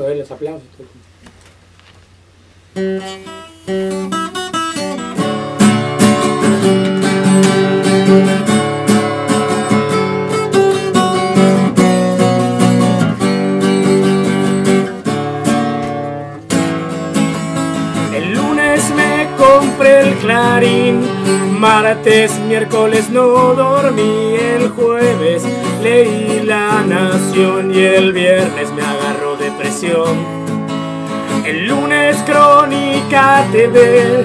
¿eh? El lunes me compré el clarín, martes, miércoles no dormí, el jueves leí La Nación y el viernes El lunes Crónica TV,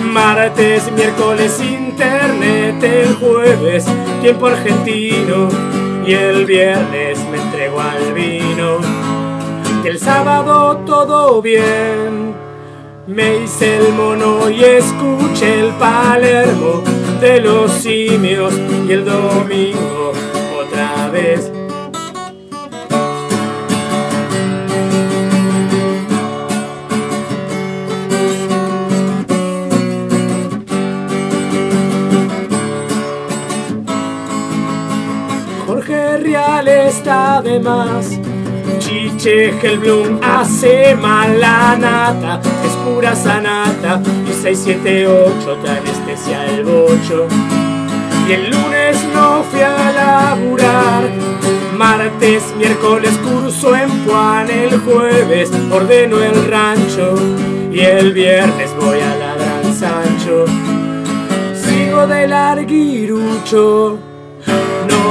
martes, miércoles Internet, el jueves tiempo argentino y el viernes me entrego al vino. El sábado todo bien. Me hice el mono y escuché el Palermo de los simios y el domingo otra vez. Está de más. Chiche Hellblum hace mala nata, es pura sanata. Y 678 te anestesia el bocho. Y el lunes no fui a laburar. Martes, miércoles curso en Juan. El jueves ordeno el rancho. Y el viernes voy a la Gran Sancho. Sigo de larguirucho.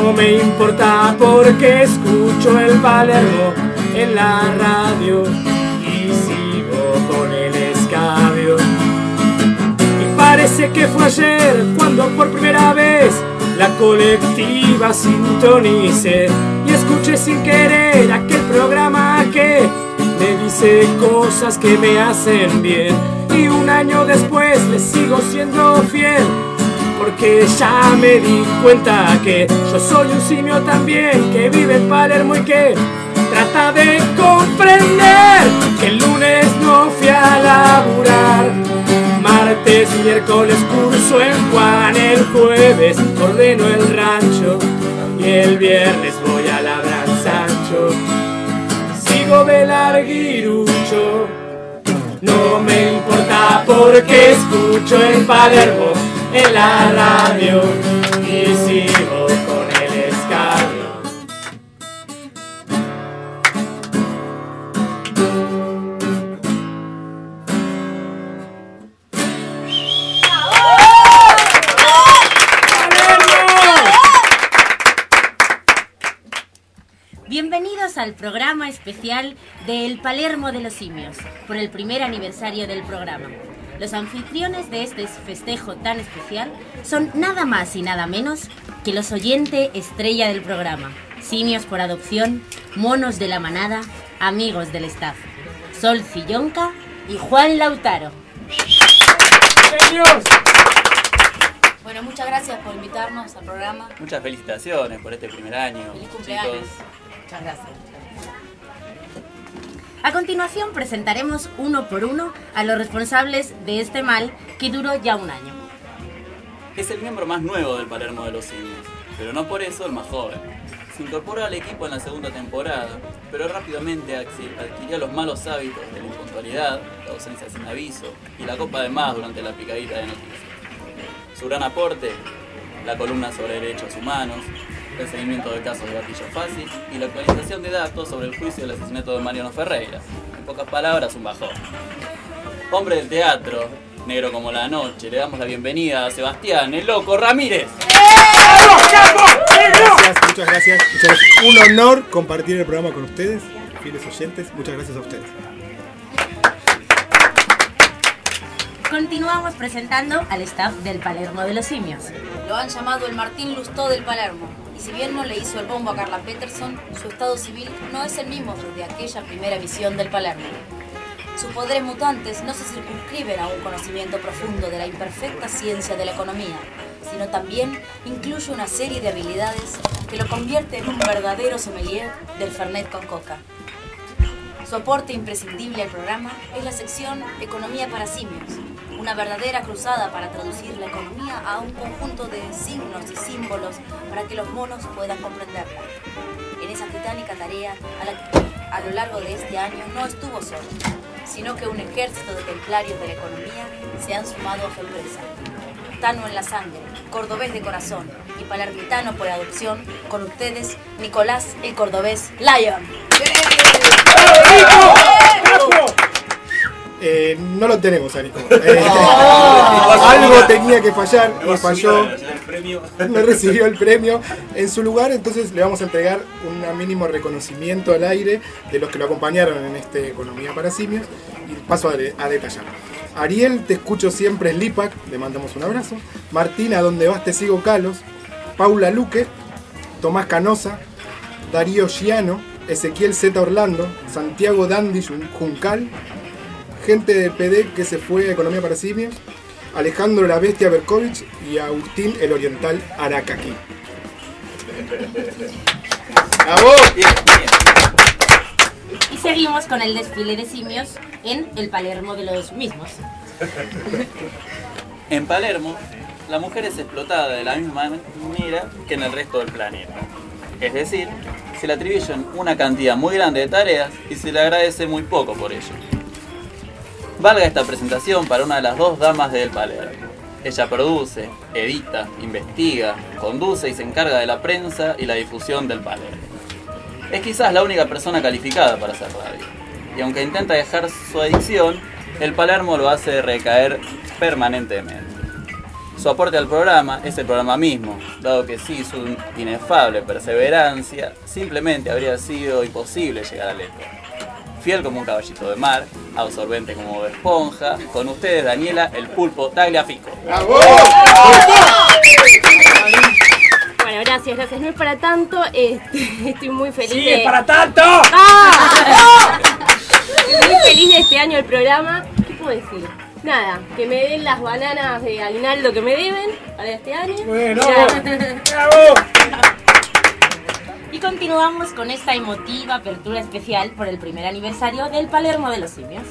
No me importa porque escucho el Palermo en la radio y sigo con el escabio. Y parece que fue ayer cuando por primera vez la colectiva sintonicé y escuché sin querer aquel programa que me dice cosas que me hacen bien. Y un año después le sigo siendo fiel porque ya me di cuenta que yo soy un simio también que vive en Palermo y que trata de comprender que el lunes no fui a laburar. Martes, miércoles curso en Juan, el jueves ordeno el rancho y el viernes voy a la Gran Sancho. Sigo de larguirucho, no me importa porque escucho en Palermo en la radio y sigo con el escabio. Bienvenidos al programa especial de El Palermo de los Simios, por el primer aniversario del programa. Los anfitriones de este festejo tan especial son nada más y nada menos que los oyentes estrella del programa, simios por adopción, monos de la manada, amigos del staff, Sol Cillonca y Juan Lautaro. Bueno, muchas gracias por invitarnos al programa. Muchas felicitaciones por este primer año. Feliz cumpleaños. chicos. Muchas gracias. A continuación presentaremos uno por uno a los responsables de este mal que duró ya un año. Es el miembro más nuevo del Palermo de los Simios, pero no por eso el más joven. Se incorporó al equipo en la segunda temporada, pero rápidamente adqui- adquirió los malos hábitos de la impuntualidad, la ausencia sin aviso y la copa de más durante la picadita de noticias. Su gran aporte, la columna sobre derechos humanos, el seguimiento de casos de gatillo fácil y la actualización de datos sobre el juicio del asesinato de Mariano Ferreira. En pocas palabras, un bajón. Hombre del teatro, negro como la noche, le damos la bienvenida a Sebastián, el loco Ramírez. Gracias, muchas gracias. Muchas gracias. Un honor compartir el programa con ustedes, fieles oyentes. Muchas gracias a ustedes. Continuamos presentando al staff del Palermo de los Simios. Lo han llamado el Martín Lustó del Palermo. Y si bien no le hizo el bombo a Carla Peterson, su estado civil no es el mismo desde aquella primera visión del Palermo. Sus poderes mutantes no se circunscriben a un conocimiento profundo de la imperfecta ciencia de la economía, sino también incluye una serie de habilidades que lo convierte en un verdadero sommelier del Fernet con coca. Su aporte imprescindible al programa es la sección Economía para Simios, una verdadera cruzada para traducir la economía a un conjunto de signos y símbolos para que los monos puedan comprenderla. En esa titánica tarea a la, a lo largo de este año no estuvo solo, sino que un ejército de templarios de la economía se han sumado a su empresa. Tano en la sangre, cordobés de corazón y palermitano por adopción, con ustedes, Nicolás el cordobés Lion. Eh, no lo tenemos a Nico. Eh, algo tenía que fallar y falló. No recibió el premio en su lugar, entonces le vamos a entregar un mínimo reconocimiento al aire de los que lo acompañaron en este Economía para Simios y paso a, de- a detallar. Ariel, te escucho siempre en Lipac, le mandamos un abrazo. Martina, donde vas te sigo Calos. Paula Luque, Tomás Canosa, Darío Giano, Ezequiel Z Orlando, Santiago Dandy Jun- Juncal, gente del PD que se fue a Economía para Simios, Alejandro La Bestia Berkovich y Agustín el Oriental Aracaki. ¡Bravo! Bien, bien. Y seguimos con el desfile de simios en el Palermo de los mismos. En Palermo, la mujer es explotada de la misma manera que en el resto del planeta. Es decir, se le atribuyen una cantidad muy grande de tareas y se le agradece muy poco por ello. Valga esta presentación para una de las dos damas del Palermo. Ella produce, edita, investiga, conduce y se encarga de la prensa y la difusión del Palermo. Es quizás la única persona calificada para hacer radio. Y aunque intenta dejar su adicción, el Palermo lo hace recaer permanentemente. Su aporte al programa es el programa mismo, dado que sin su inefable perseverancia, simplemente habría sido imposible llegar al éter. Fiel como un caballito de mar, absorbente como Bob esponja, con ustedes Daniela el pulpo Tagliafico. ¡Bravo! Bueno, gracias, gracias. No es para tanto. este, estoy muy feliz ¡Sí, de. es para tanto! ¡Ah! Estoy muy feliz de este año el programa. ¿Qué puedo decir? Nada, que me den las bananas de aguinaldo que me deben para este año. Bueno, Ya. bravo. Continuamos con esta emotiva apertura especial por el primer aniversario del Palermo de los Simios.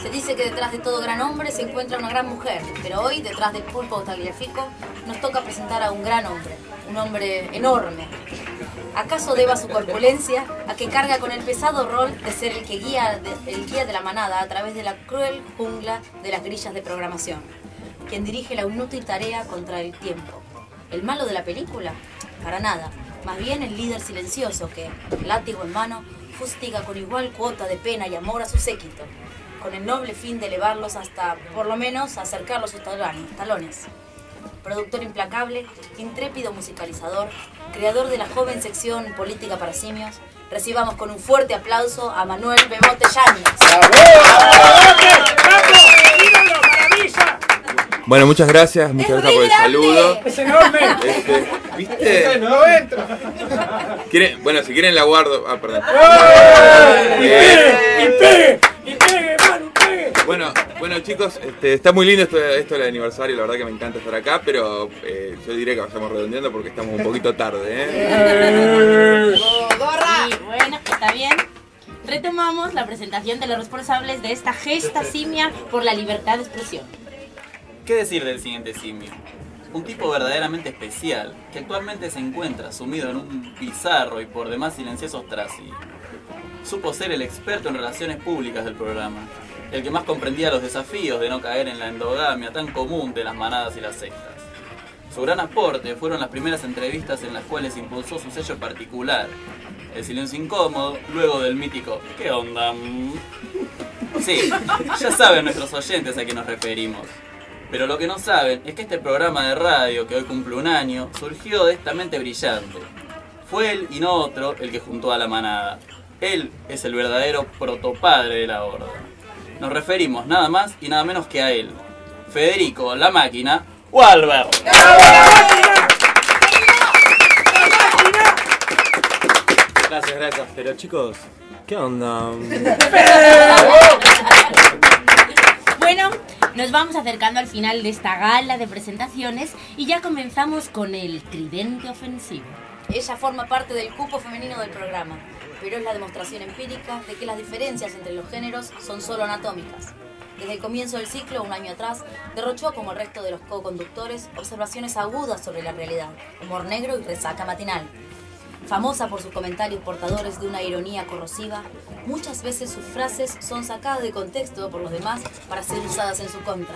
Se dice que detrás de todo gran hombre se encuentra una gran mujer, pero hoy, detrás del pulpo tagliafico, nos toca presentar a un gran hombre, un hombre enorme. ¿Acaso deba su corpulencia a que carga con el pesado rol de ser el que guía de, el guía de la manada a través de la cruel jungla de las grillas de programación? Quien dirige la inútil tarea contra el tiempo. ¿El malo de la película? Para nada. Más bien el líder silencioso que, látigo en mano, fustiga con igual cuota de pena y amor a su séquito, con el noble fin de elevarlos hasta, por lo menos, acercarlos a sus talones. Productor implacable, intrépido musicalizador, creador de la joven sección Política para Simios, recibamos con un fuerte aplauso a Manuel Bemote Yáñez. Bueno, muchas gracias, muchas ¡Es gracias por el saludo. ¡Es enorme! Este, ¿Viste? No entra. ¿Quieren- bueno, si quieren la guardo. Ah, perdón. ¡Y Eh, pegue! ¡Y pegue! ¡Y pegue, Manu, pegue! bueno, bueno chicos, este, está muy lindo esto, esto del aniversario, la verdad que me encanta estar acá, pero eh, yo diré que vayamos redondeando porque estamos un poquito tarde. ¿eh? Y bueno, está bien. Retomamos la presentación de los responsables de esta gesta simia por la libertad de expresión. ¿Qué decir del siguiente simio? Un tipo verdaderamente especial, que actualmente se encuentra sumido en un bizarro y por demás silencioso ostracismo. Supo ser el experto en relaciones públicas del programa, el que más comprendía los desafíos de no caer en la endogamia tan común de las manadas y las sectas. Su gran aporte fueron las primeras entrevistas en las cuales impulsó su sello particular, el silencio incómodo, luego del mítico ¿Qué onda? mm?". Sí, ya saben nuestros oyentes a qué nos referimos. Pero lo que no saben es que este programa de radio, que hoy cumple un año, surgió de esta mente brillante. Fue él y no otro el que juntó a la manada. Él es el verdadero protopadre de la horda. Nos referimos nada más y nada menos que a él. Federico, la máquina, Walber. Gracias, gracias. Pero chicos, ¿qué onda? Bueno, nos vamos acercando al final de esta gala de presentaciones y ya comenzamos con el tridente ofensivo. Ella forma parte del cupo femenino del programa, pero es la demostración empírica de que las diferencias entre los géneros son solo anatómicas. Desde el comienzo del ciclo, un año atrás, derrochó como el resto de los co-conductores observaciones agudas sobre la realidad, humor negro y resaca matinal. Famosa por sus comentarios portadores de una ironía corrosiva, muchas veces sus frases son sacadas de contexto por los demás para ser usadas en su contra.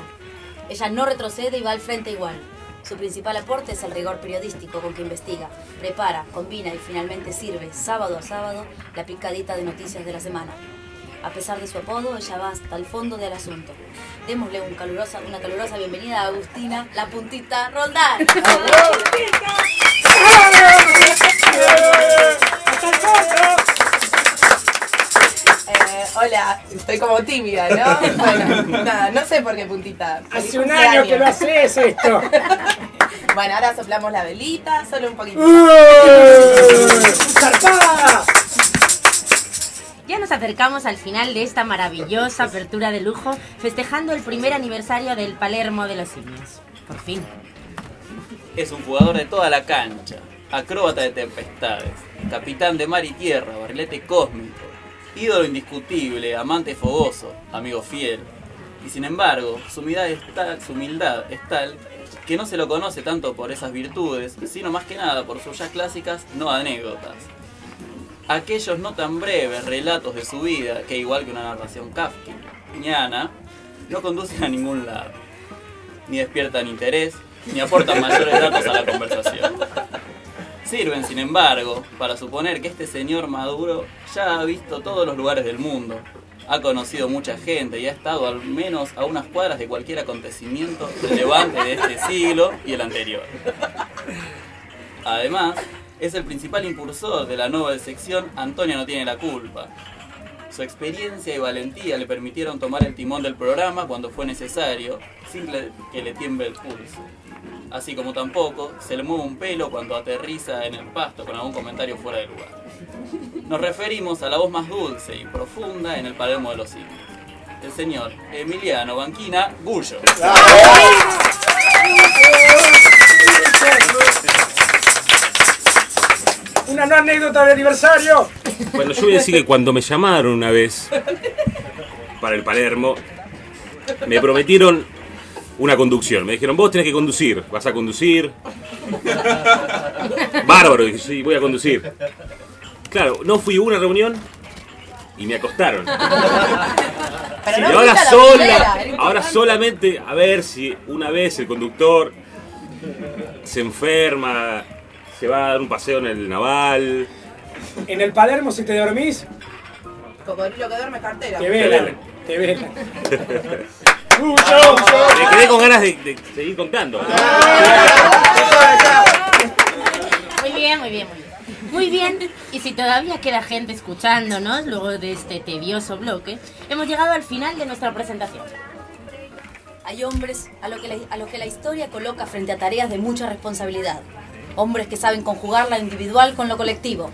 Ella no retrocede y va al frente igual. Su principal aporte es el rigor periodístico con que investiga, prepara, combina y finalmente sirve, sábado a sábado, la picadita de noticias de la semana. A pesar de su apodo, ella va hasta el fondo del asunto. Démosle un calurosa, una calurosa bienvenida a Agustina, la puntita Roldán. Eh, hola, estoy como tímida, ¿no? Bueno, nada, no sé por qué puntita. Feliz Hace un año que lo haces esto. Bueno, ahora soplamos la velita, solo un poquito. ¡Zarpada! Ya nos acercamos al final de esta maravillosa apertura de lujo, festejando el primer aniversario del Palermo de los Simios. Por fin. Es un jugador de toda la cancha, acróbata de tempestades, capitán de mar y tierra, barrilete cósmico, ídolo indiscutible, amante fogoso, amigo fiel. Y sin embargo, su humildad es tal, su humildad es tal que no se lo conoce tanto por esas virtudes, sino más que nada por sus ya clásicas no anécdotas. Aquellos no tan breves relatos de su vida, que igual que una narración kafkiana, no conducen a ningún lado ni despiertan interés, ni aportan mayores datos a la conversación. Sirven, sin embargo, para suponer que este señor Maduro ya ha visto todos los lugares del mundo, ha conocido mucha gente y ha estado al menos a unas cuadras de cualquier acontecimiento relevante de este siglo y el anterior. Además, es el principal impulsor de la nueva sección Antonio no tiene la culpa, su experiencia y valentía le permitieron tomar el timón del programa cuando fue necesario, sin que le tiemble el pulso. Así como tampoco se le mueve un pelo cuando aterriza en el pasto con algún comentario fuera de lugar. Nos referimos a la voz más dulce y profunda en el Palermo de los Simios. El señor Emiliano Banquina Gullo. Una no anécdota de aniversario. Bueno, yo voy a decir que cuando me llamaron una vez para el Palermo, me prometieron una conducción. Me dijeron, vos tenés que conducir, vas a conducir. Bárbaro, dije, sí, voy a conducir. Claro, no fui a una reunión y me acostaron. Pero Sí, no y ahora, sola, primera, ahora solamente a ver si una vez el conductor se enferma, se va a dar un paseo en el naval. En el Palermo, si te dormís, Cocodrilo que duerme cartera. te velan. Te velan. Me quedé con ganas de, de seguir contando. Muy bien, muy bien, muy bien. Muy bien, y si todavía queda gente escuchándonos luego de este tedioso bloque, hemos llegado al final de nuestra presentación. Hay hombres a los que la, a los que la historia coloca frente a tareas de mucha responsabilidad. Hombres que saben conjugar la individual con lo colectivo.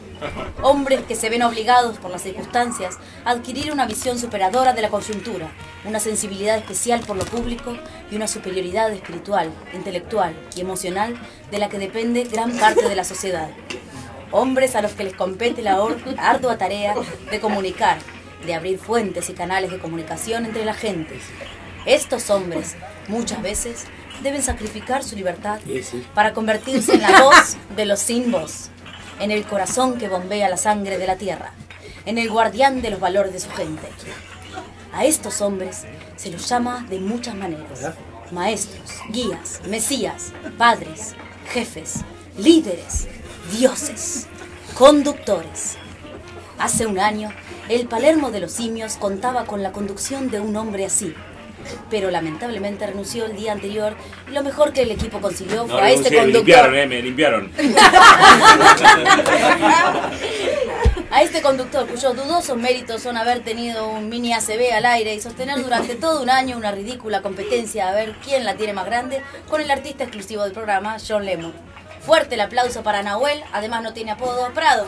Hombres que se ven obligados por las circunstancias a adquirir una visión superadora de la coyuntura, una sensibilidad especial por lo público y una superioridad espiritual, intelectual y emocional de la que depende gran parte de la sociedad. Hombres a los que les compete la ardua tarea de comunicar, de abrir fuentes y canales de comunicación entre la gente. Estos hombres, muchas veces, deben sacrificar su libertad para convertirse en la voz de los sin voz, en el corazón que bombea la sangre de la tierra, en el guardián de los valores de su gente. A estos hombres se los llama de muchas maneras. Maestros, guías, mesías, padres, jefes, líderes, dioses, conductores. Hace un año, el Palermo de los Simios contaba con la conducción de un hombre así. Pero lamentablemente renunció el día anterior y lo mejor que el equipo consiguió No fue a este renuncié, me limpiaron, conductor. eh, me limpiaron. A este conductor cuyos dudosos méritos son haber tenido un mini ACB al aire y sostener durante todo un año una ridícula competencia a ver quién la tiene más grande con el artista exclusivo del programa, John Lemon. Fuerte el aplauso para Nahuel, además no tiene apodo, Prado.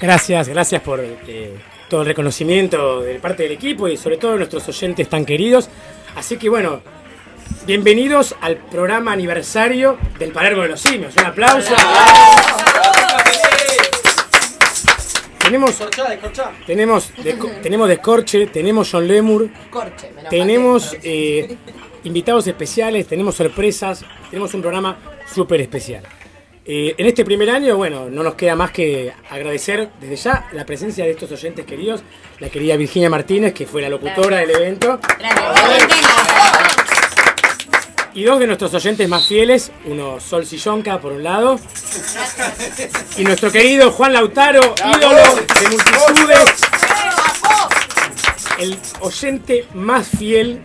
Gracias, gracias por eh, todo el reconocimiento de parte del equipo y sobre todo de nuestros oyentes tan queridos. Así que bueno, bienvenidos al programa aniversario del Palermo de los Simios. Un aplauso. Tenemos, tenemos, de, tenemos Descorche, tenemos John Lemur, Corche, me lo tenemos eh, invitados especiales, tenemos sorpresas, tenemos un programa súper especial. Eh, en este primer año, bueno, no nos queda más que agradecer desde ya la presencia de estos oyentes queridos, la querida Virginia Martínez, que fue la locutora del evento, y dos de nuestros oyentes más fieles, uno Sol Sillonca por un lado, y nuestro querido Juan Lautaro, ídolo de multitudes, el oyente más fiel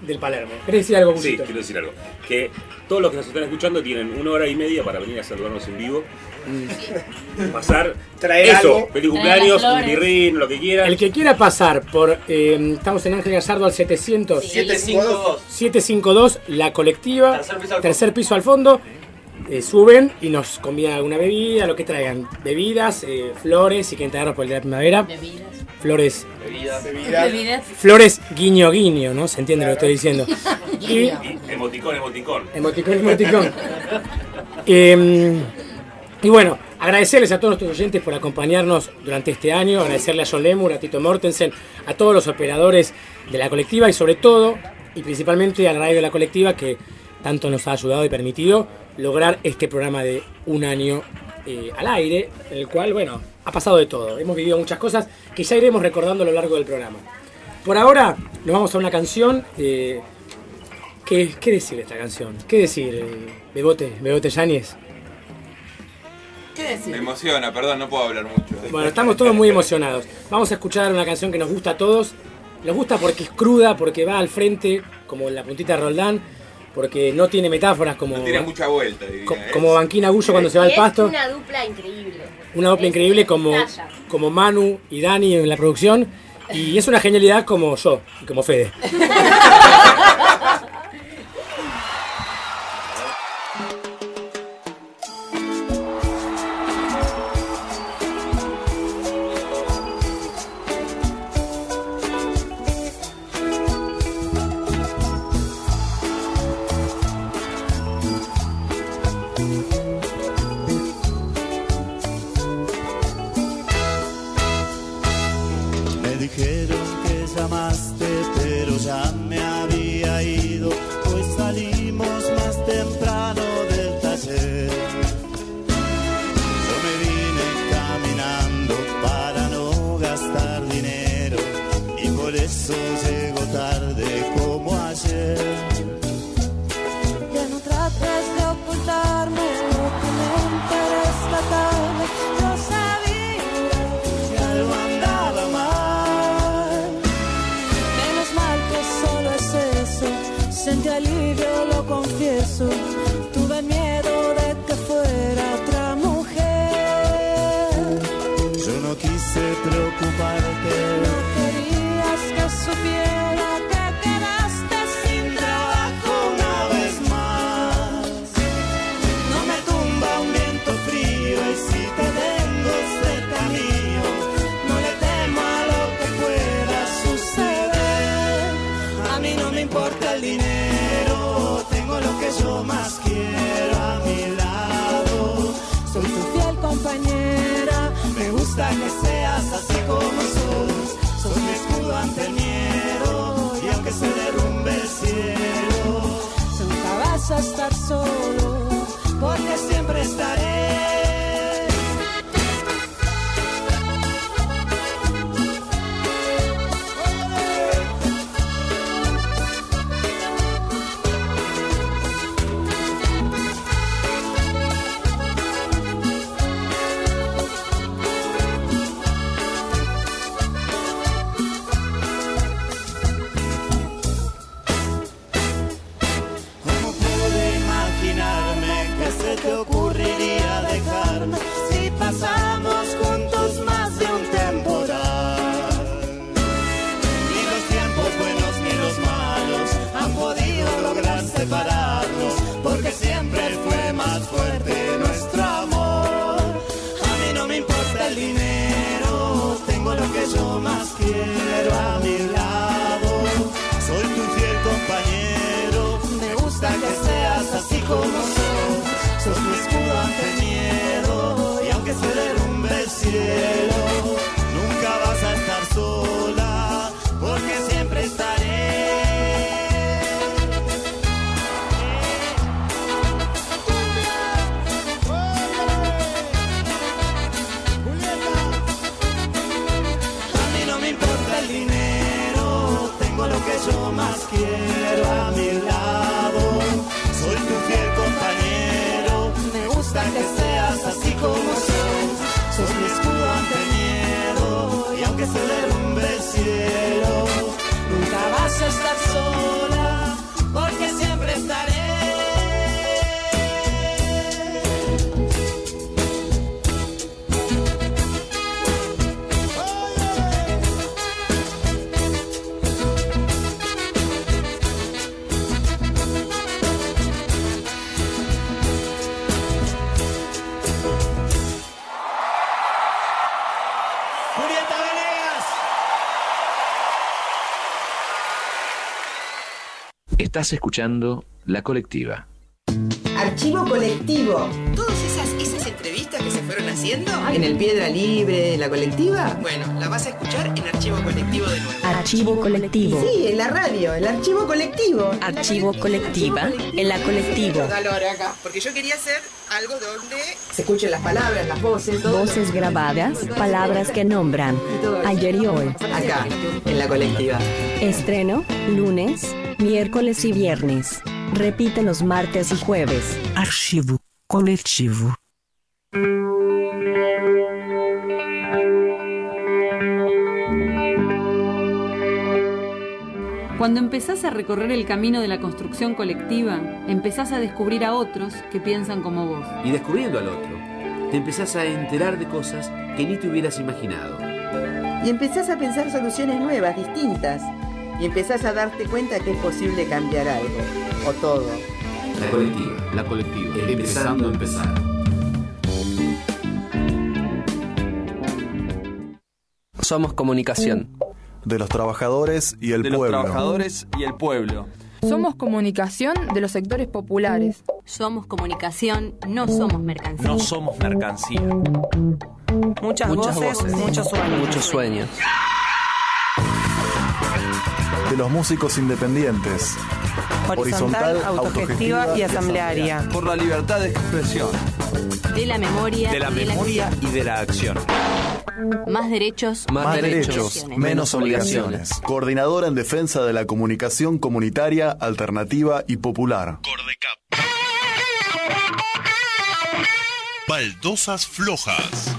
del Palermo. ¿Querés decir algo, Sí, Gusito? quiero decir algo. Que todos los que nos están escuchando tienen una hora y media para venir a saludarnos en vivo. Pasar Traer eso, algo. feliz Traer cumpleaños, un birrín, lo que quieran. El que quiera pasar por, eh, estamos en Ángel Gallardo al 700, 752. 752, la colectiva, Tercer piso al tercer piso al fondo, eh, suben y nos convidan alguna bebida, lo que traigan, bebidas, eh, flores, si quieren traernos por el día de la primavera, Bebidas. flores, Bebidas. Bebida. Bebidas. flores guiño guiño, ¿no? Se entiende lo que estoy diciendo. Y Y emoticón, emoticón. Emoticón, emoticón. Eh, y bueno, agradecerles a todos nuestros oyentes por acompañarnos durante este año, agradecerle a John Lemur, a Tito Mortensen, a todos los operadores de la colectiva y sobre todo, y principalmente a la radio de la colectiva que tanto nos ha ayudado y permitido lograr este programa de un año eh, al aire, en el cual, bueno, ha pasado de todo. Hemos vivido muchas cosas que ya iremos recordando a lo largo del programa. Por ahora, nos vamos a una canción. eh, ¿Qué, qué decir de esta canción? ¿Qué decir, eh, Bebote, Bebote Yáñez? ¿Qué Me decir? emociona, perdón, no puedo hablar mucho. Bueno, estamos todos muy emocionados. Vamos a escuchar una canción que nos gusta a todos. Nos gusta porque es cruda, porque va al frente, como la puntita de Roldán, porque no tiene metáforas como, No tiene mucha vuelta, diría. co- ¿eh? como Banquina Gullo cuando se va al es pasto. una dupla increíble. Una dupla Es increíble como, talla. como Manu y Dani en la producción. Y es una genialidad como yo, y como Fede. Estás escuchando La Colectiva. Archivo colectivo. Todas esas, esas entrevistas que se fueron haciendo. En el Piedra Libre, en la colectiva. Bueno, la vas a escuchar en Archivo Colectivo de nuevo. Archivo colectivo. Sí, en la radio, el archivo colectivo. Archivo colectiva. En la. Calor acá. Porque yo quería hacer algo donde Se escuchen las palabras, las voces, todo. Voces grabadas, palabras que nombran. Ayer y hoy. Acá, en la colectiva. Estreno, lunes, miércoles y viernes. Repite los martes y jueves. Archivo coletivo. Cuando empezás a recorrer el camino de la construcción colectiva, empezás a descubrir a otros que piensan como vos. Y descubriendo al otro, te empezás a enterar de cosas que ni te hubieras imaginado. Y empezás a pensar soluciones nuevas, distintas. Y empezás a darte cuenta que es posible cambiar algo. O todo. La colectiva. La colectiva. Empezando a empezar. Somos comunicación. De los trabajadores y el De los pueblo. trabajadores y el pueblo. Somos comunicación de los sectores populares. Somos comunicación, no somos mercancía. No somos mercancía. Muchas, voces, muchos sueños. Muchos sueños. De los músicos independientes. Horizontal, autogestiva y asamblearia. Por la libertad de expresión. De la memoria. De la y memoria y de la acción. Más derechos. Más derechos, menos obligaciones. Coordinadora en defensa de la comunicación comunitaria, alternativa y popular. Baldosas flojas.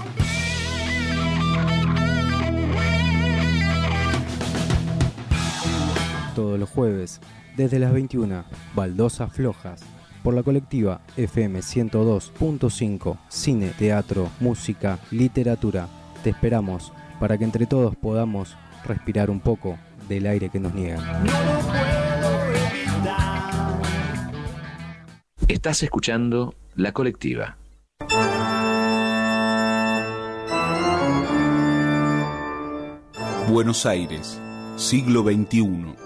Todos los jueves, desde las 21, Baldosas Flojas, por la colectiva FM 102.5, cine, teatro, música, literatura. Te esperamos para que entre todos podamos respirar un poco del aire que nos niegan. Estás escuchando La Colectiva. Buenos Aires, siglo XXI.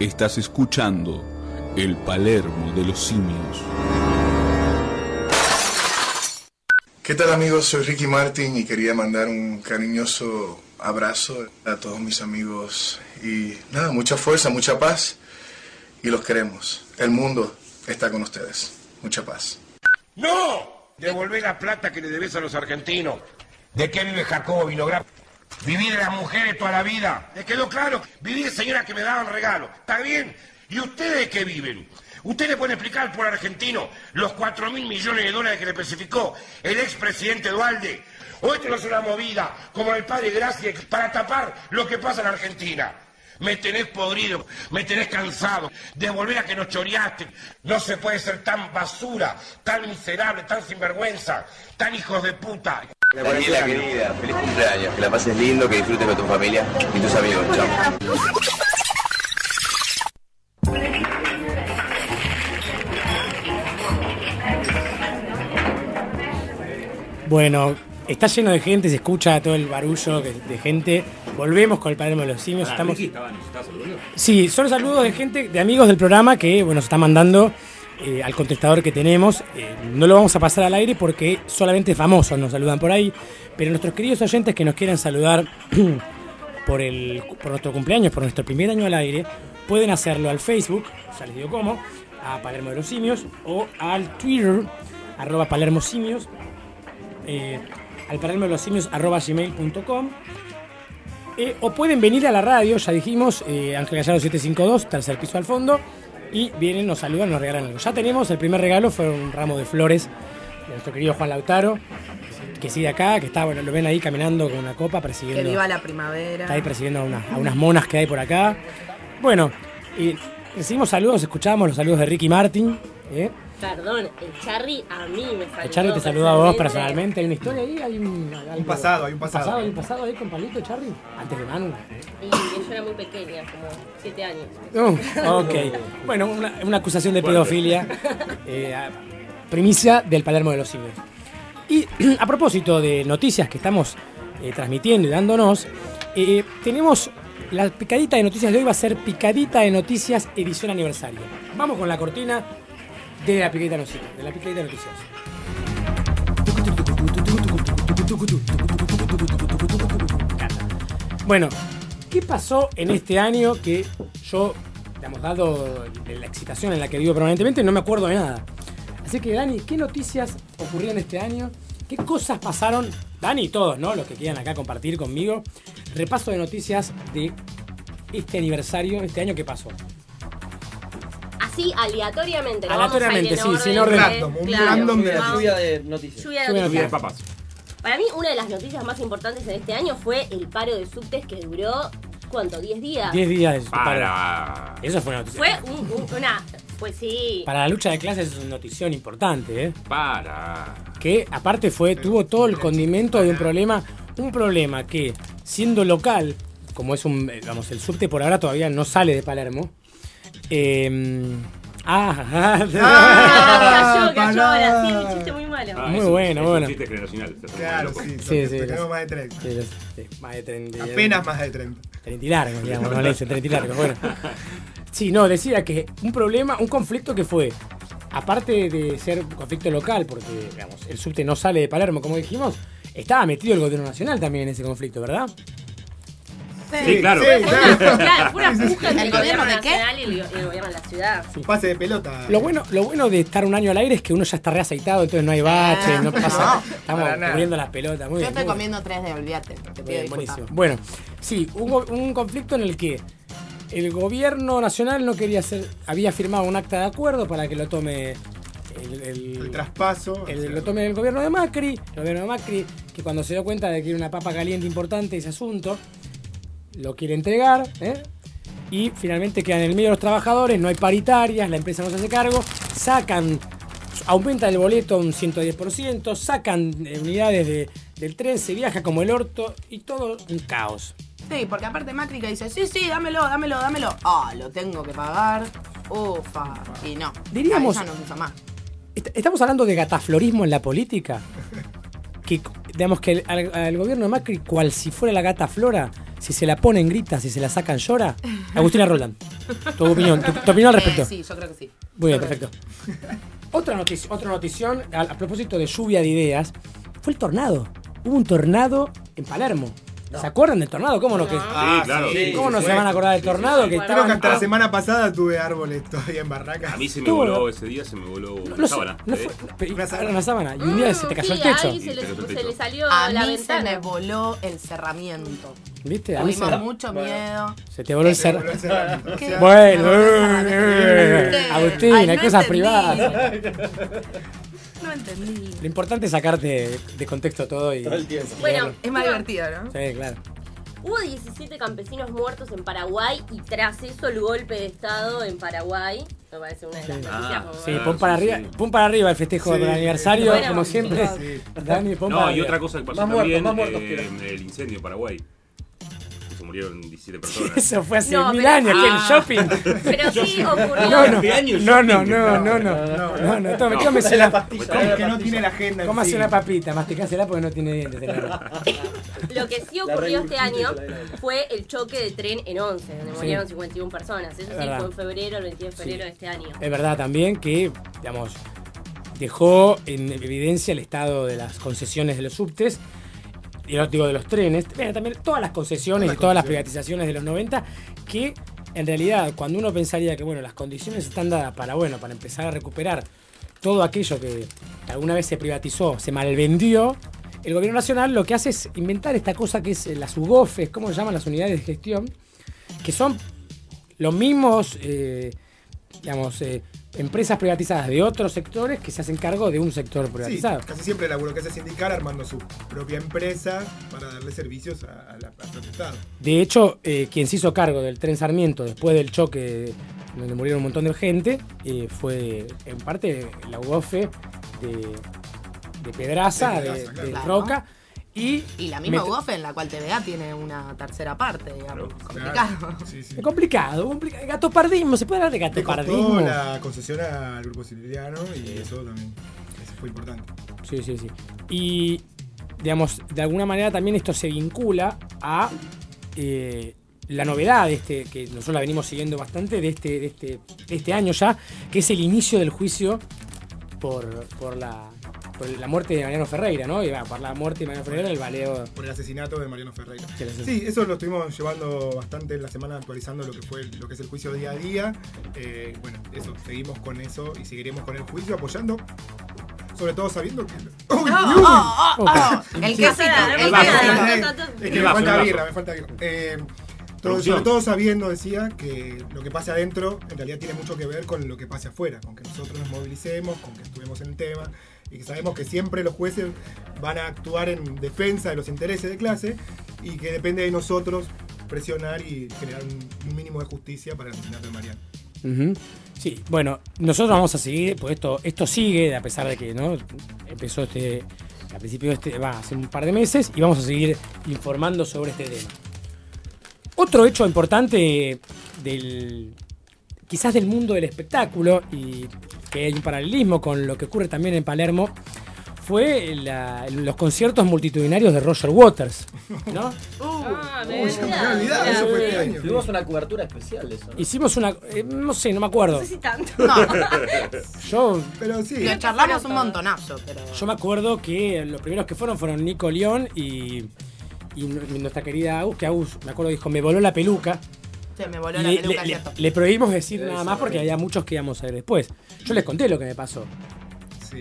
Estás escuchando el Palermo de los simios. ¿Qué tal amigos? Soy Ricky Martin y quería mandar un cariñoso abrazo a todos mis amigos y nada, mucha fuerza, mucha paz y los queremos. El mundo está con ustedes. Mucha paz. ¡No! Devolvé la plata que le debes a los argentinos. ¿De qué vive Jacobo? Viví de las mujeres toda la vida. ¿Me quedó claro? Viví de señoras que me daban regalos. ¿Está bien? ¿Y ustedes de qué viven? ¿Ustedes le pueden explicar por argentino los 4 mil millones de dólares que le especificó el expresidente Dualde? ¿O esto no es una movida como el padre Gracia para tapar lo que pasa en Argentina? Me tenés podrido, me tenés cansado de volver a que nos choreaste. No se puede ser tan basura, tan miserable, tan sinvergüenza, tan hijos de puta. Daniela querida, feliz cumpleaños, que la pases lindo, que disfrutes con tu familia y tus amigos. Chao. Bueno, está lleno de gente, se escucha todo el barullo de, de gente. Volvemos con el Palermo de los Simios. Estamos... Ricky estaba- nos estaba saludando. Sí, son saludos de gente, de amigos del programa que bueno, nos está mandando eh, al contestador que tenemos. Eh, no lo vamos a pasar al aire porque solamente famosos nos saludan por ahí. Pero nuestros queridos oyentes que nos quieran saludar por, el, por nuestro cumpleaños, por nuestro primer año al aire, pueden hacerlo al Facebook, ya les digo cómo, a Palermo de los Simios, o al Twitter, arroba Palermo Simios, eh, al Palermo de los Simios, arroba gmail.com. Eh, o pueden venir a la radio, ya dijimos, eh, Ángel Gallardo 752, tercer piso al fondo, y vienen, nos saludan, nos regalan algo. Ya tenemos, el primer regalo fue un ramo de flores de nuestro querido Juan Lautaro, que sigue acá, que está, bueno, lo ven ahí caminando con una copa persiguiendo. Que viva la primavera. Está ahí persiguiendo a unas, a unas monas que hay por acá. Bueno, y Recibimos saludos, escuchábamos los saludos de Ricky Martin. ¿eh? Perdón, el Charry a mí me saludó. El Charry te saludó a vos personalmente. ¿Hay una historia ahí? ¿Hay un, algo- pasado, hay un pasado. ¿Hay un pasado ahí con Palito Charry? Antes de Manu. Y yo era muy pequeña, como 7 años. Uh, ok. Bueno, una, una acusación de pedofilia. eh, primicia del Palermo de los Simios. Y a propósito de noticias que estamos eh, transmitiendo y dándonos, eh, tenemos la picadita de noticias de hoy va a ser picadita de noticias edición aniversario. Vamos con la cortina de la picadita de noticias. De la picadita de noticias. Bueno, ¿qué pasó en este año que yo, digamos, dado la excitación en la que vivo permanentemente, no me acuerdo de nada? Así que, Dani, ¿qué noticias ocurrieron este año? ¿Qué cosas pasaron? Dani y todos, ¿no? Los que quieran acá compartir conmigo. Repaso de noticias de este aniversario, este año que pasó. Así, aleatoriamente. ¿no? Aleatoriamente, Vamos a ir en sí, sin orden orden. de- Random, un claro, random de vamos. lluvia de noticias. Lluvia de Lluvia de noticias. Para mí, una de las noticias más importantes en este año fue el paro de subtes que duró, ¿cuánto? ¿10 días? 10 días de Para. Eso fue una noticia. Fue un- un- una. Pues sí. Para la lucha de clases es una notición importante, ¿eh? Para. Que aparte fue, tuvo todo el condimento de un problema, un problema que siendo local, como es un, eh, vamos, el subte por ahora todavía no sale de Palermo. Eh, ah, Ah, cayó, cayó ahora. Sí, un chiste muy malo. Ah, Muy es un- bueno, es un bueno. chiste generacional. Claro, sí, Sí, sí, tenemos más de 30. sí, los- sí, más de 30. Apenas más de 30. 30 y largos, digamos, no le dicen 30 y largos, bueno. Sí, no, decía que un problema, un conflicto que fue, aparte de ser un conflicto local, porque digamos, el subte no sale de Palermo, como dijimos, estaba metido el gobierno nacional también en ese conflicto, ¿verdad? Sí, claro. Sí, Claro, entre ¿El gobierno de qué? nacional y el, gobierno de la ciudad. Pase de pelota. Lo bueno, lo bueno de estar un año al aire es que uno ya está reaceitado, entonces no hay bache, no pasa, estamos cubriendo las pelotas. Muy Yo bien, estoy muy bien. comiendo tres de olvídate. Te pido Bien, disculpas. buenísimo. Bueno, sí, hubo un conflicto en el que el gobierno nacional no quería hacer, había firmado un acta de acuerdo para que lo tome el, el- El traspaso. el- lo tome el gobierno de Macri, el gobierno de Macri, que cuando se dio cuenta de que era una papa caliente importante ese asunto, lo quiere entregar, ¿eh? y finalmente quedan en el medio los trabajadores, no hay paritarias, la empresa no se hace cargo, sacan, aumenta el boleto un 110%, sacan eh, unidades de- del tren, se viaja como el orto y todo un caos. Sí, porque aparte Macri que dice, sí, sí, dámelo, dámelo, dámelo. Ah, lo tengo que pagar. Ufa. Y no. Diríamos- más. Est- Estamos hablando de gataflorismo en la política. Que, digamos que al, al gobierno de Macri, cual si fuera la gata flora, si se la ponen grita, si se la sacan llora. Agustina Roldán, tu opinión, tu, tu opinión al respecto. Eh, sí, yo creo que sí. Muy bien, perfecto. Otra noticia, otra notición, a, a propósito de lluvia de ideas, fue el tornado. Hubo un tornado en Palermo. ¿Se acuerdan del tornado? ¿Cómo no? Que, Sí, claro. sí, ¿Cómo no sí, se van a acordar del tornado? Que Creo que hasta la semana pasada tuve árboles todavía en barracas. A mí se me voló ese día, se me voló una no sé, sábana. no ¿eh? fue, pero- era una sábana. Y un día se te cayó el techo. ahí se le, salió A la mí se ventana. me voló el cerramiento. ¿Viste? A mí Tuvimos mucho miedo. se te voló el cerramiento. Bueno, eh, Agustín, Ay, hay cosas privadas. No entendí. Lo importante es sacarte de, contexto todo y. Todo el tiempo. y Bueno. Es más divertido, ¿no? Sí, claro. Hubo 17 campesinos muertos en Paraguay y tras eso el golpe de Estado en Paraguay. Me parece una de las Sí. noticias. Ah, Sí, pon para sí, arriba, sí. pon para arriba el festejo Sí. del aniversario, Bueno, como siempre. sí. Dani, pon para No, y arriba. otra cosa que pasó Más muertos, también, más muertos eh, que el incendio en Paraguay. Que se murieron 17 personas. Eso fue hace No, mil pero- años, que el Ah. shopping. Pero sí ocurrió. No, no, no, no, no, no, no, no, no, no, tome, no. cómese la, Como que no tiene la agenda. cómase encima. una papita, masticásela porque no tiene dientes. Lo que sí ocurrió este año fue el choque de tren en 11, donde Sí. murieron 51 personas. Eso sí, verdad. fue en febrero, el 22 de febrero Sí. de este año. Es verdad también que, digamos, dejó en evidencia el estado de las concesiones de los subtes, y no digo de los trenes, también todas las concesiones y todas las privatizaciones de los 90, que en realidad cuando uno pensaría que bueno, las condiciones están dadas para bueno, para empezar a recuperar todo aquello que alguna vez se privatizó, se malvendió, el gobierno nacional lo que hace es inventar esta cosa que es eh, las UGOFES, ¿cómo se llaman las unidades de gestión? Que son los mismos, eh, digamos, eh, empresas privatizadas de otros sectores que se hacen cargo de un sector Sí, privatizado. casi siempre la burocracia sindical armando su propia empresa para darle servicios a, a la, al Estado. De hecho, eh, quien se hizo cargo del tren Sarmiento después del choque donde murieron un montón de gente, eh, fue en parte la UOFE de, de Pedraza, De de, Pedraza, de claro. Roca. Y, Y la misma me- UOF en la cual TVA tiene una tercera parte, digamos. Complicado. Es complicado, complicado. Gatopardismo, ¿se puede hablar de Le costó gatopardismo? la concesión al grupo siciliano y eso también eso fue importante. Sí, sí, sí. Y, digamos, de alguna manera también esto se vincula a eh, la novedad de este, que nosotros la venimos siguiendo bastante, de este, de este, de este año ya, que es el inicio del juicio por, por la por la muerte de Mariano Ferreira, ¿no? Y, por la muerte de Mariano Ferreira, el baleo. Por el asesinato de Mariano Ferreira. Sí, eso lo estuvimos llevando bastante en la semana actualizando lo que fue lo que es el juicio día a día. Eh, bueno, eso, seguimos con eso y seguiremos con el juicio apoyando. Sobre todo sabiendo que. ¡Uy, uy, uy! oh, oh, el quesito, el. Es que El me vaso, falta birra, me falta birra. Eh, todo- sobre todo sabiendo, decía, que lo que pasa adentro en realidad tiene mucho que ver con lo que pase afuera, con que nosotros nos movilicemos, con que estuvimos en el tema y que sabemos que siempre los jueces van a actuar en defensa de los intereses de clase y que depende de nosotros presionar y generar un, mínimo de justicia para el asesinato de Mariano. Sí, bueno, nosotros vamos a seguir, pues esto, esto sigue, a pesar de que no empezó este, a principio de este, va, hace un par de meses, y vamos a seguir informando sobre este tema. Otro hecho importante del quizás del mundo del espectáculo y que hay un paralelismo con lo que ocurre también en Palermo fue la- los conciertos multitudinarios de Roger Waters, ¿no? Ah, me Uy, se me había olvidado, eso fue este año. Tuvimos una cobertura especial de eso. ¿no? Hicimos una, eh, no sé, no me acuerdo. No sé si tanto. Yo Pero sí. Lo charlamos un montonazo, pero. Yo me acuerdo que los primeros que fueron fueron Nico León y, y nuestra querida Agus, que Agus, me acuerdo, dijo, me voló la peluca. Se me voló Y la le, peluca, le- le prohibimos decir Debe nada más porque había muchos que íbamos a ver después. Yo les conté lo que me pasó.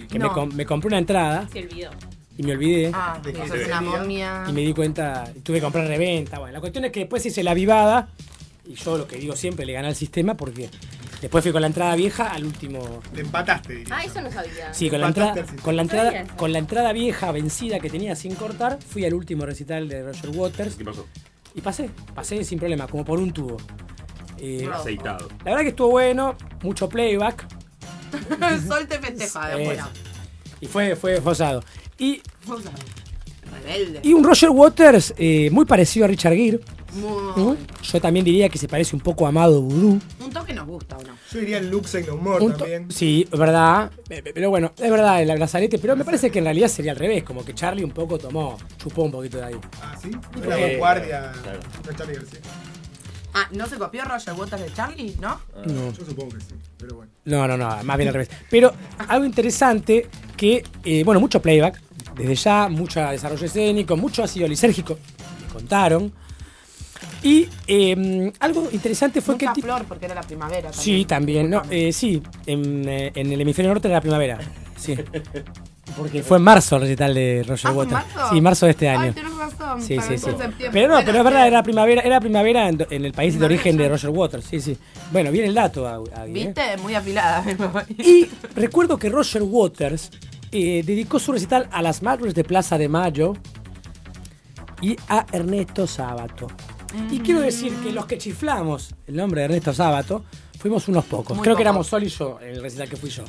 Que me, No. com- me compré una entrada Se olvidó. y me olvidé. Ah, ¿De qué sos una momia. Y me di cuenta, tuve que comprar reventa. Bueno, la cuestión es que después hice la vivada. Y yo lo que digo siempre, le gané al sistema porque después fui con la entrada vieja al último. Le empataste, diría. Ah, eso no sabía. Sí, con la, entrada, con, la entrada, con la entrada vieja vencida que tenía sin cortar, fui al último recital de Roger Waters. ¿Qué pasó? Y pasé, pasé sin problema, como por un tubo. Eh, Aceitado. la verdad que estuvo bueno, mucho playback El sol te festeja de afuera. y fue, fue forzado. Y, Rebelde. y un Roger Waters eh, muy parecido a Richard Gere. Muy- ¿Mm? Yo también diría que se parece un poco a Amado Voodoo. Un toque nos gusta, ¿o no? Yo diría el More Un to- también. Sí, es verdad. Eh, Pero bueno, es verdad, el brazalete. Pero me parece que en realidad sería al revés. Como que Charlie un poco tomó, chupó un poquito de ahí. Ah, sí. Era vanguardia. claro. No Charlie García. Ah, ¿no se copió Roger Waters de Charlie? ¿No? No. Yo supongo que sí, pero bueno. No, no, no, más bien al revés. Pero algo interesante que, eh, bueno, mucho playback, desde ya, mucho desarrollo escénico, mucho ácido lisérgico, me contaron. Y eh, algo interesante fue que... Flor, porque era la primavera. También. Sí, también, no, eh, sí, en, eh, en el hemisferio norte era la primavera, sí. Porque fue en marzo el recital de Roger ¿Ah, Waters. marzo? Sí, marzo de este Ay, año. tenés razón, Sí, sí, sí. Pero no, pero es verdad, era primavera, era primavera en, en el país de origen de. Roger Waters, sí, sí. Bueno, viene el dato, Agui, ¿eh? ¿Viste? Muy afilada. Y recuerdo que Roger Waters dedicó su recital a las madres de Plaza de Mayo y a Ernesto Sábato. Y quiero decir que los que chiflamos el nombre de Ernesto Sábato fuimos unos pocos. Muy Creo que pocos. éramos Sol y yo en el recital que fui yo.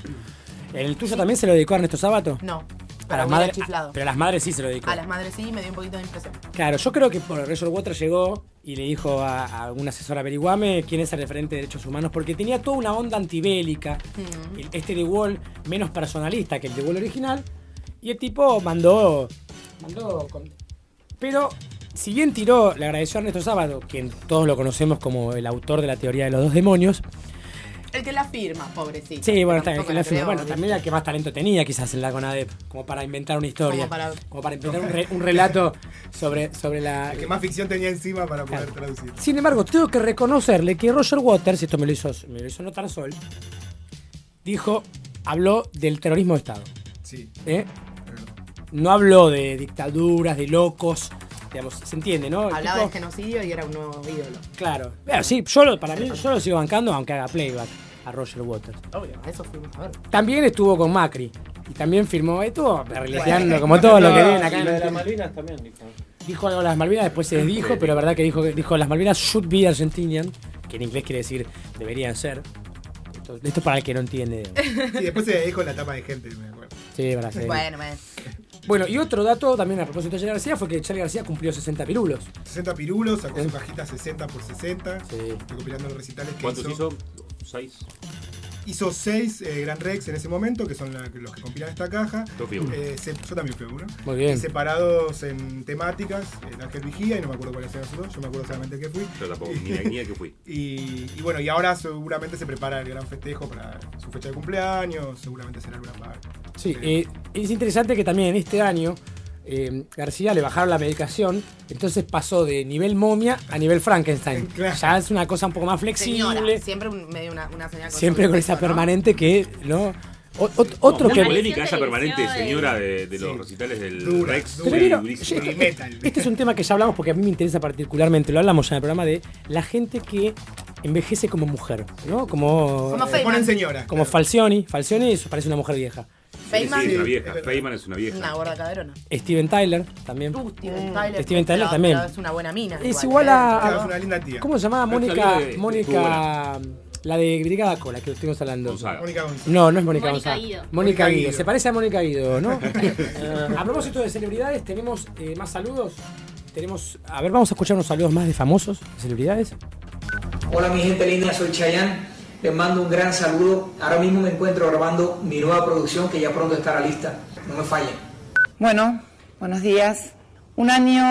¿El tuyo también se lo dedicó a Ernesto Sábato? No. A las madres, chiflado. pero a las madres sí se lo dedicó. A las madres sí me dio un poquito de impresión. Claro, yo creo que por Roger Waters llegó y le dijo a, a un asesor averiguame quién es el referente de derechos humanos, porque tenía toda una onda antibélica. Mm. El- Este de Wall menos personalista que el de Wall original. Y el tipo mandó. mandó con- pero, si bien tiró, le agradeció a Ernesto Sábado, quien todos lo conocemos como el autor de la teoría de los dos demonios. El que la firma, pobrecito. Sí, bueno, está que la firma. creo, Bueno, también el que más talento tenía quizás en la CONADEP, como para inventar una historia. Como para- como para inventar un, re- un relato sobre, sobre la. El que más ficción tenía encima para poder traducir. Sin embargo, tengo que reconocerle que Roger Waters, y esto me lo hizo, me lo hizo notar Sol, dijo, habló del terrorismo de Estado. Sí. ¿eh? No habló de dictaduras, de locos, digamos, se entiende, ¿no? El Hablaba tipo- de genocidio y era un nuevo ídolo. Claro. Bueno, sí, yo lo- para mí, yo lo sigo bancando aunque haga playback a Roger Waters. Obvio, a eso fuimos a ver. También estuvo con Macri. Y también firmó, estuvo berrileteando como todo lo que viene acá. Y en lo de el- las Malvinas también dijo. Dijo algo de las Malvinas, después se desdijo, pero verdad que dijo, dijo las Malvinas should be Argentinian, que en inglés quiere decir deberían ser. Esto, esto es para el que no entiende. digamos. Y después se dijo la tapa de gente, me acuerdo. Sí, para. Bueno, bueno. Bueno, y otro dato también a propósito de Charlie García fue que Charlie García cumplió 60 pirulos. 60 pirulos, sacó su cajita 60 por 60, recopilando los recitales que ¿Cuántos hizo. Hizo? ¿Seis? Hizo 6 Gran Rex en ese momento, que son la- los que compilan esta caja. Yo fui uno. Eh, se- yo también fui uno. Muy bien. Y separados en temáticas, el Ángel Vigía, y no me acuerdo cuáles eran los dos, yo me acuerdo solamente que fui. Yo tampoco, ni, ni que fui. Y, y bueno, y ahora seguramente se prepara el gran festejo para su fecha de cumpleaños, seguramente será Luna Park. Sí, eh, es interesante que también en este año eh, García le bajaron la medicación, entonces pasó de nivel momia a nivel Frankenstein. Ya es una cosa un poco más flexible. Señora, siempre medio una, una señal con Siempre con esa ¿no? permanente que, ¿no? O- otro No, que. polémica esa permanente señora de, de los recitales del Rex. Sí, durísima. yo- este es un tema que ya hablamos porque a mí me interesa particularmente, lo hablamos ya en el programa de la gente que envejece como mujer, ¿no? Como, Como eh, señora. como Falcioni, Falcioni eso parece una mujer vieja. Feynman. Sí, es una vieja. Feynman es una vieja. Una gorda caderona. Steven Tyler también. Uh, Steven Tyler. Steven Tyler también. es una buena mina. Es igual a. Claro, es una linda tía. ¿Cómo se llamaba? Mónica. Mónica. La de Brigada Cola, que estuvimos hablando. Gonzaga. Mónica Gonzaga. No, no es Mónica Mónica Gonzaga. Guido. Mónica Guido. Se parece a Mónica Guido, ¿no? a propósito de celebridades, tenemos eh, más saludos. Tenemos. A ver, vamos a escuchar unos saludos más de famosos, de celebridades. Hola mi gente linda, soy Chayanne. Les mando un gran saludo. Ahora mismo me encuentro grabando mi nueva producción que ya pronto estará lista. No me fallen. Bueno, buenos días. Un año,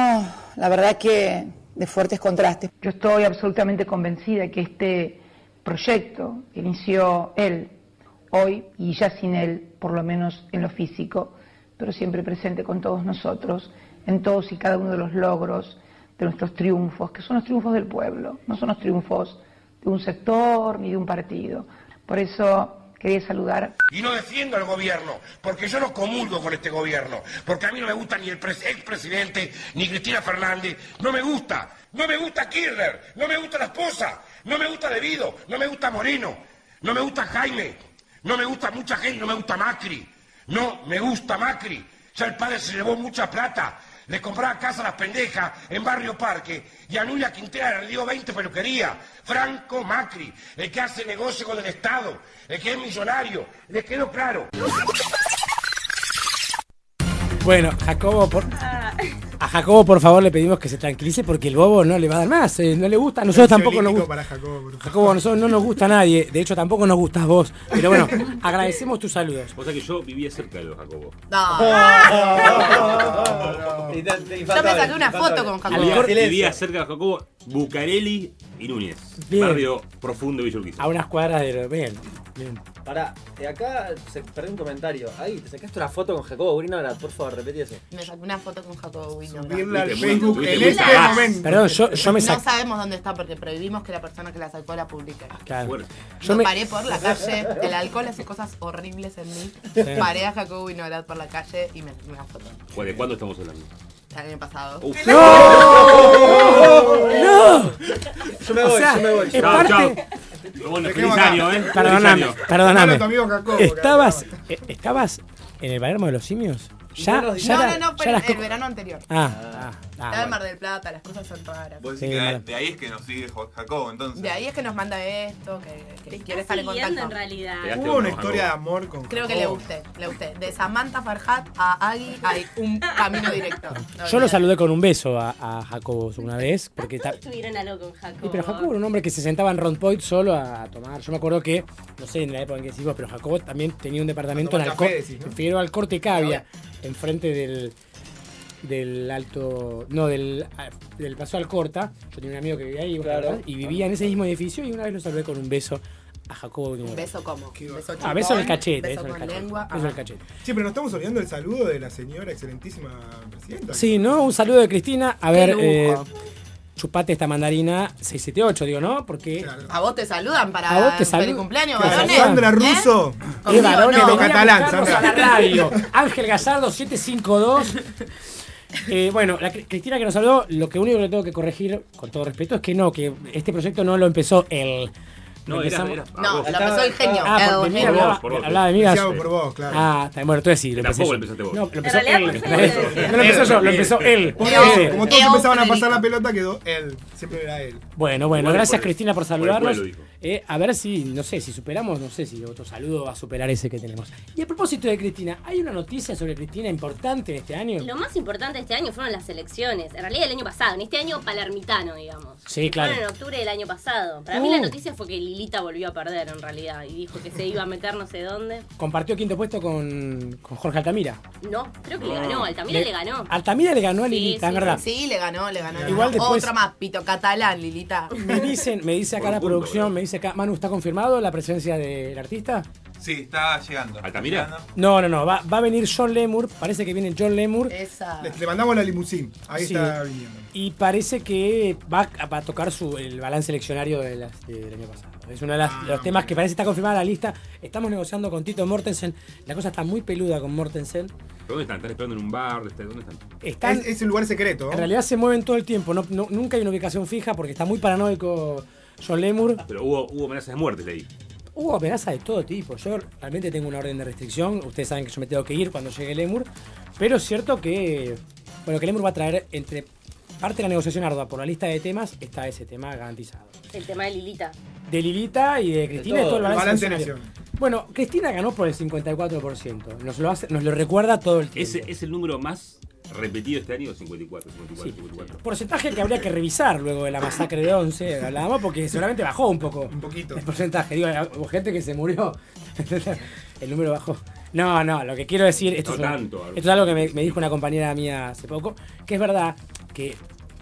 la verdad que de fuertes contrastes. Yo estoy absolutamente convencida que este proyecto que inició él hoy y ya sin él, por lo menos en lo físico, pero siempre presente con todos nosotros, en todos y cada uno de los logros, de nuestros triunfos, que son los triunfos del pueblo, no son los triunfos de un sector ni de un partido. Por eso quería saludar. Y no defiendo al gobierno, porque yo no comulgo con este gobierno, porque a mí no me gusta ni el pres- expresidente, ni Cristina Fernández, no me gusta, no me gusta Kirchner, no me gusta la esposa, no me gusta Devido, no me gusta Moreno, no me gusta Jaime, no me gusta mucha gente, no me gusta Macri, no me gusta Macri, ya el padre se llevó mucha plata, le compraba casa a las pendejas en Barrio Parque y a Nuria Quintera le dio 20 peluquerías. Franco Macri, el que hace negocio con el Estado, el que es millonario, le quedó claro. Bueno, Jacobo, por, a Jacobo, por favor, le pedimos que se tranquilice porque el bobo no le va a dar más. eh, no le gusta. A nosotros tampoco nos gusta. para Jacobo. a nosotros no nos gusta a nadie. De hecho, tampoco nos gustas vos. Pero bueno, agradecemos tus saludos. O sea que yo vivía cerca de los Jacobo. Yo me saqué una foto con Jacobo. Vivía cerca de Jacobo, Bucareli y Núñez. Bien. Barrio profundo de Villa Urquiza. A unas cuadras de. Bien, bien. Pará, eh, acá se perdí un comentario. Ahí, ¿te sacaste una foto con Jacobo Grinola? Por favor, repetí eso. Me saqué una foto con Jacobo Winona. Subirla al Facebook en este momento. Perdón, yo, yo me No saqué. sabemos dónde está porque prohibimos que la persona que la sacó la publique. Claro. Bueno. Yo me- paré por la calle, el alcohol hace cosas horribles en mí. Sí. Paré a Jacobo Winograd por la calle y me saqué una foto. ¿De cuándo estamos hablando? El año pasado. Uf. ¡No! Yo me O voy, sea, yo me voy. Chao, parte- chao. Bueno, feliz Dejemos acá. año, ¿eh? Perdóname, perdóname. ¿Estabas, eh, ¿Estabas en el Palermo de los simios? Ya, No, no, ya No, la- no, no, ya pero las el verano anterior. Ah, ah, ah, Estaba en bueno. Mar del Plata, las cosas son raras. Vos Sí, decís que malo. de, ahí es que nos sigue Jacobo, entonces. De ahí es que nos manda esto, que, que quiere estar en contacto. en realidad. Hubo una historia de Jacobo. amor con Creo que le Jacobo. guste, le guste. De Samantha Farhat a Agui hay un camino directo. No Yo lo saludé con un beso a, a Jacobo una vez, porque ta- Tuvieron algo con Jacobo. Y pero Jacobo era un hombre que se sentaba en Ron Point solo a tomar. Yo me acuerdo que, no sé, en la época en que decimos, pero Jacobo también tenía un departamento A en Alcor café, decís, ¿no? en Figueroa Alcorte Cavia, enfrente del del alto no del, del paso Alcorta yo tenía un amigo que vivía ahí Claro. y vivía en ese mismo edificio y una vez lo saludé con un beso a Jacobo Un beso como. Un beso Ah, beso en el cachete, beso beso con cachete. lengua. Beso en el Ah. cachete. Sí, pero nos estamos olvidando el saludo de la señora excelentísima presidenta. Sí, ¿no? Un saludo de Cristina. A Qué ver, lujo. eh, chupate esta mandarina 678, digo, ¿no? Porque A vos te saludan para A vos te el saludan. cumpleaños, varones. Sandra ¿Eh? Russo. Eh, Conmigo varones, no. catalán, Sandra. a la radio. Ángel Gallardo 752. Eh, bueno, la Cri- Cristina que nos saludó, lo que único que le tengo que corregir, con todo respeto, es que no, que este proyecto no lo empezó él. No, era. No, vos. lo empezó el genio. Ah, El por, de mí hablaba, por vos. hablaba de por vos, claro. Ah, está, bueno, entonces sí, lo empecé Tampoco yo. lo empezaste vos. No, lo empezó realidad él. fue No él. lo empezó yo, lo empezó él. Como todos empezaban a pasar la pelota, quedó él. Siempre era él. Bueno, bueno, gracias por- Cristina por saludarnos. Eh, a ver si, no sé, si superamos, no sé si otro saludo va a superar ese que tenemos. Y a propósito de Cristina, ¿hay una noticia sobre Cristina importante este año? Lo más importante de este año fueron las elecciones. En realidad el año pasado, en este año palermitano, digamos. Sí, claro. Fueron en octubre del año pasado. Para mí Uh. la noticia fue que Lilita volvió a perder en realidad y dijo que se iba a meter no sé dónde. Compartió quinto puesto con, con Jorge Altamira. No, creo que le ganó. Altamira le, ganó. Altamira le ganó a Lilita, sí, en verdad. Sí, le ganó, le ganó. Igual después- Otra más, pito catalán, Lilita. Me dicen, me dice acá la producción, me dice acá, Manu, ¿está confirmado la presencia del artista? Sí, está llegando. ¿Altamira? Llegando. No, no, no, va, va a venir John Lemur, parece que viene John Lemur. Esa. Le, le mandamos la limusín. Ahí Sí. está viniendo. Y parece que va a, va a tocar su, el balance eleccionario de las- de- del año pasado. Es uno de, las- de los temas que parece está confirmada la lista. Estamos negociando con Tito Mortensen. La cosa está muy peluda con Mortensen. ¿Dónde están? ¿Están esperando en un bar? ¿Dónde están? Están, Es, es un lugar secreto. en realidad se mueven todo el tiempo. No, no- nunca hay una ubicación fija porque está muy paranoico John Lemur. Pero hubo, hubo amenazas de muerte, leí. Hubo amenazas de todo tipo. Yo realmente tengo una orden de restricción. Ustedes saben que yo me tengo que ir cuando llegue Lemur. Pero es cierto que. Bueno, que Lemur va a traer entre. Parte de la negociación ardua por la lista de temas está ese tema garantizado. El tema de Lilita. De Lilita y de Cristina todo, y todo el balance, balance. Bueno, Cristina ganó por el 54%. Nos lo, hace- nos lo recuerda todo el tiempo. Ese es el número más repetido este año, 54, 54, Sí. 54. Porcentaje que habría que revisar luego de la masacre de 11, hablábamos, porque seguramente bajó un poco. Un poquito. El porcentaje, digo, hubo gente que se murió. el número bajó. No, no, lo que quiero decir, esto, No es, tanto, algo. esto es algo que me, me dijo una compañera mía hace poco, que es verdad que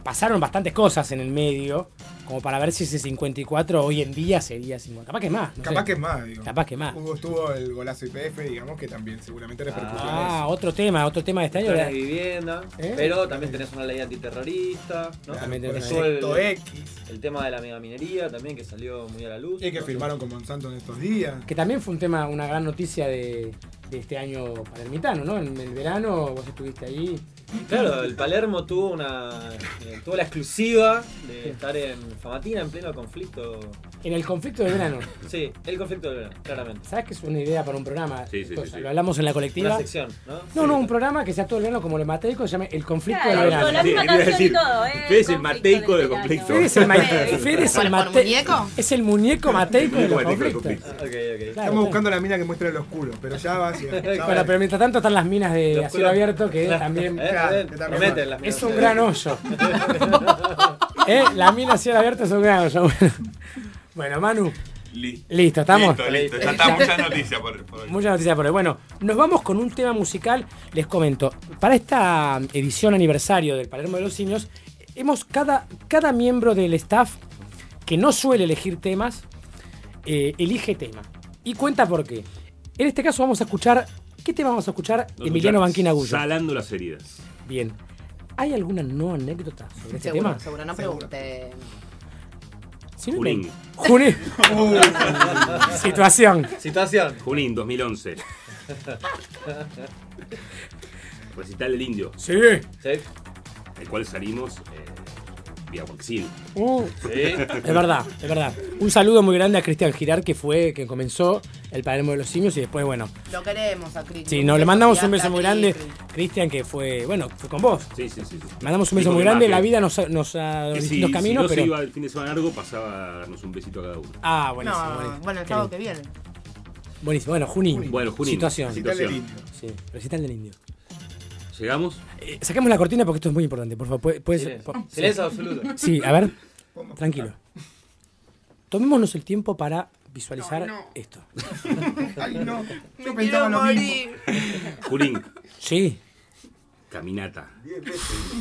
pasaron bastantes cosas en el medio, como para ver si ese 54 hoy en día sería 50. Capaz que es más. no Capaz sé. que es más, digo. Capaz que más. Hubo, estuvo el golazo IPF, digamos, que también seguramente repercutió en Ah, eso. otro tema, otro tema de este año. De vivienda, ¿Eh? pero también tenés una ley antiterrorista, ¿no? También tenés el, X. el tema de la megaminería también que salió muy a la luz. Y que ¿no? firmaron con Monsanto en estos días. Que también fue un tema, una gran noticia de, de este año palermitano, ¿no? En el verano vos estuviste ahí. Claro, el Palermo tuvo una eh, tuvo la exclusiva de estar en Famatina en pleno conflicto. En el conflicto del verano. Sí, el conflicto del verano, claramente. ¿Sabes que es una idea para un programa? Sí, sí, Esto, sí, sí. Lo hablamos en la colectiva. Una sección, ¿no? No, no, un programa que sea todo el verano como lo mateico, se llama El conflicto Claro, del con verano. la misma canción y decir, todo, ¿eh? Fede es el mateico del conflicto. Fede es el, Fede es el ¿Por- por mate- muñeco? Es el muñeco mateico El del conflicto. Ok, ok. Claro, Estamos buscando la mina que muestra el oscuro, pero ya va hacia. Bueno, pero mientras tanto están las minas de cielo abierto que también Eh, Claro, eh, que también es un gran hoyo. ¿Eh? La mina a cielo abierto es un gran hoyo. Bueno, Bueno, Manu, Listo. listo, ¿estamos? Listo, listo. Ya está mucha noticia por, por hoy. Mucha noticia por hoy. Bueno, nos vamos con un tema musical. Les comento, para esta edición aniversario del Palermo de los Simios, hemos cada, cada miembro del staff que no suele elegir temas, eh, elige tema. Y cuenta por qué. En este caso vamos a escuchar. ¿Qué tema vamos a escuchar? Emiliano Banquina Gullo. Salando las heridas. Bien. ¿Hay alguna no anécdota sobre este Seguro, tema? seguro, no pregunte. Sí, Junín. me- Junín. Situación. Situación. Junín, 2011. Recital del Indio, Sí. Sí. el cual salimos eh, Uh, Sí. Es verdad, es verdad. Un saludo muy grande a Cristian Girar, que fue que comenzó el Palermo de los Simios y después, bueno. Lo queremos a Cris. Sí, no, le mandamos un beso muy grande. Cris. Cristian, que fue, bueno, fue con vos. Sí, sí, sí. sí. Mandamos un beso Dijo muy grande. La vida nos, ha- nos ha dado que si, distintos si caminos, no se pero. iba el fin de semana largo, pasaba a darnos un besito a cada uno. Ah, buenísimo. No, buenísimo. bueno, el sábado que viene. Buenísimo. Bueno, Junín. Bueno, Junín. Situación. Recital del indio. Sí, recital del indio. Llegamos. Eh, saquemos la cortina porque esto es muy importante, por favor. ¿Puede- puede ser- Silencio. por- Silencio absoluto. Sí, a ver. Tranquilo. Tomémonos el tiempo para visualizar esto. Ay, no. Yo Me pensaba quiero lo mismo. morir. Junín, Sí. caminata.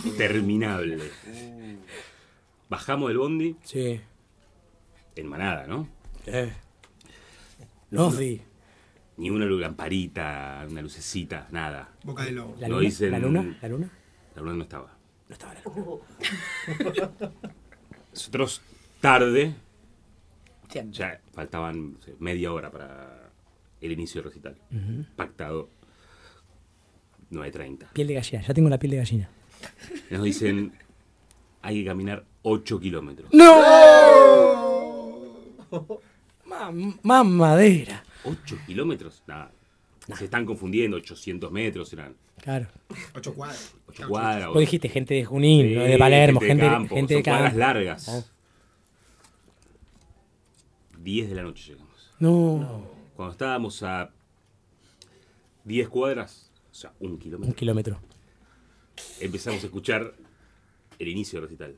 Interminable. Bajamos del bondi Sí. en manada, ¿no? Eh. Nos di. Ni una lamparita, una lucecita, nada. Boca de lobo. ¿La Lo luna? dicen- ¿La luna? ¿La luna? La luna no estaba. No estaba la luna. Nosotros tarde, Siempre. ya faltaban no sé, media hora para el inicio del recital. Pactado 9.30. Piel de gallina, ya tengo la piel de gallina. Nos dicen, hay que caminar 8 kilómetros. ¡No! Más madera. 8 kilómetros. Nada. Se están confundiendo. 800 metros eran. Claro. 8 cuadras. 8 cuadras. Vos dijiste gente de Junín, Sí, no de Palermo, gente, de campo. gente de Son cuadras largas. Ah. 10 de la noche llegamos. No. Cuando estábamos a 10 cuadras, o sea, un Un kilómetro, kilómetro. empezamos a escuchar el inicio del recital.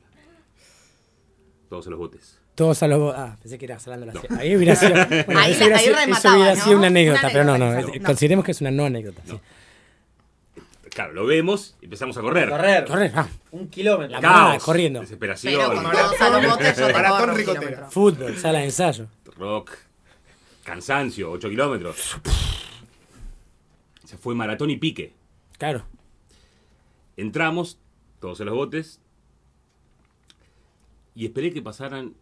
Todos a los botes. Todos a los. Ah, pensé que eras hablando de la No. Ahí hubiera sido. Bueno, Ahí eso la- hubiera, ahí sido, eso hubiera ¿no? sido una anécdota, Una pero no, no. Consideremos que es una no anécdota. sí. Claro, lo vemos y empezamos a correr. Correr. Correr, ah. Un kilómetro. La Caos, mamá, corriendo. Desesperación. Pero con todos a los botes yo te Maratón ricotera. Fútbol, sala de ensayo. rock, cansancio, 8 kilómetros. Se fue maratón y pique. Claro. Entramos, todos en los botes, y esperé que pasaran,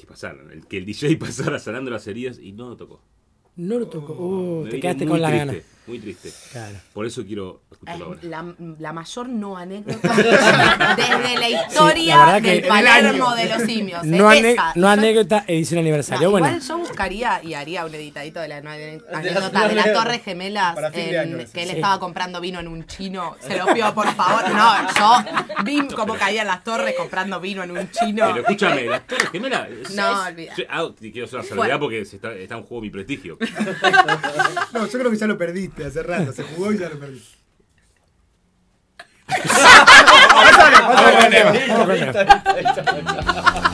que pasaran, el- que el DJ pasara sanando las heridas y no lo tocó. No lo tocó. Uh, te quedaste con la triste, gana. Muy triste. Claro. Por eso quiero escucharlo ahora. La, la mayor no anécdota desde la historia la que- del Palermo de los simios. No, es ane- esa. no Yo- anécdota, edición aniversario. No, bueno, Igual yo buscaría y haría un editadito de la no- anécdota de las nueve- Torres Gemelas en- año, que él sí. estaba comprando vino en un chino. Se lo pido por favor. No, yo vi cómo caían las torres comprando vino en un chino. Pero escúchame, las Torres Gemelas. No, olvida. ah, quiero hacer una salvedad porque se está, está en juego mi prestigio. No, yo creo que ya lo perdiste hace rato. Se jugó y ya lo perdiste. vamos con el tema, vamos con el tema.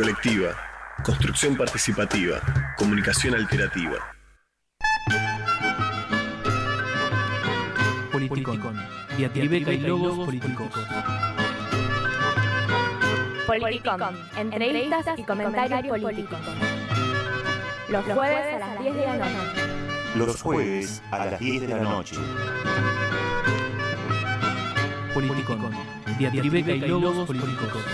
Colectiva. Construcción participativa. Comunicación alternativa. Politicón. Diatribeca y logos políticos. Politicón. Entrevistas y comentarios políticos. Los jueves a las 10 de la noche. Los jueves a las 10 de la noche. Politicón. Diatribeca y logos políticos.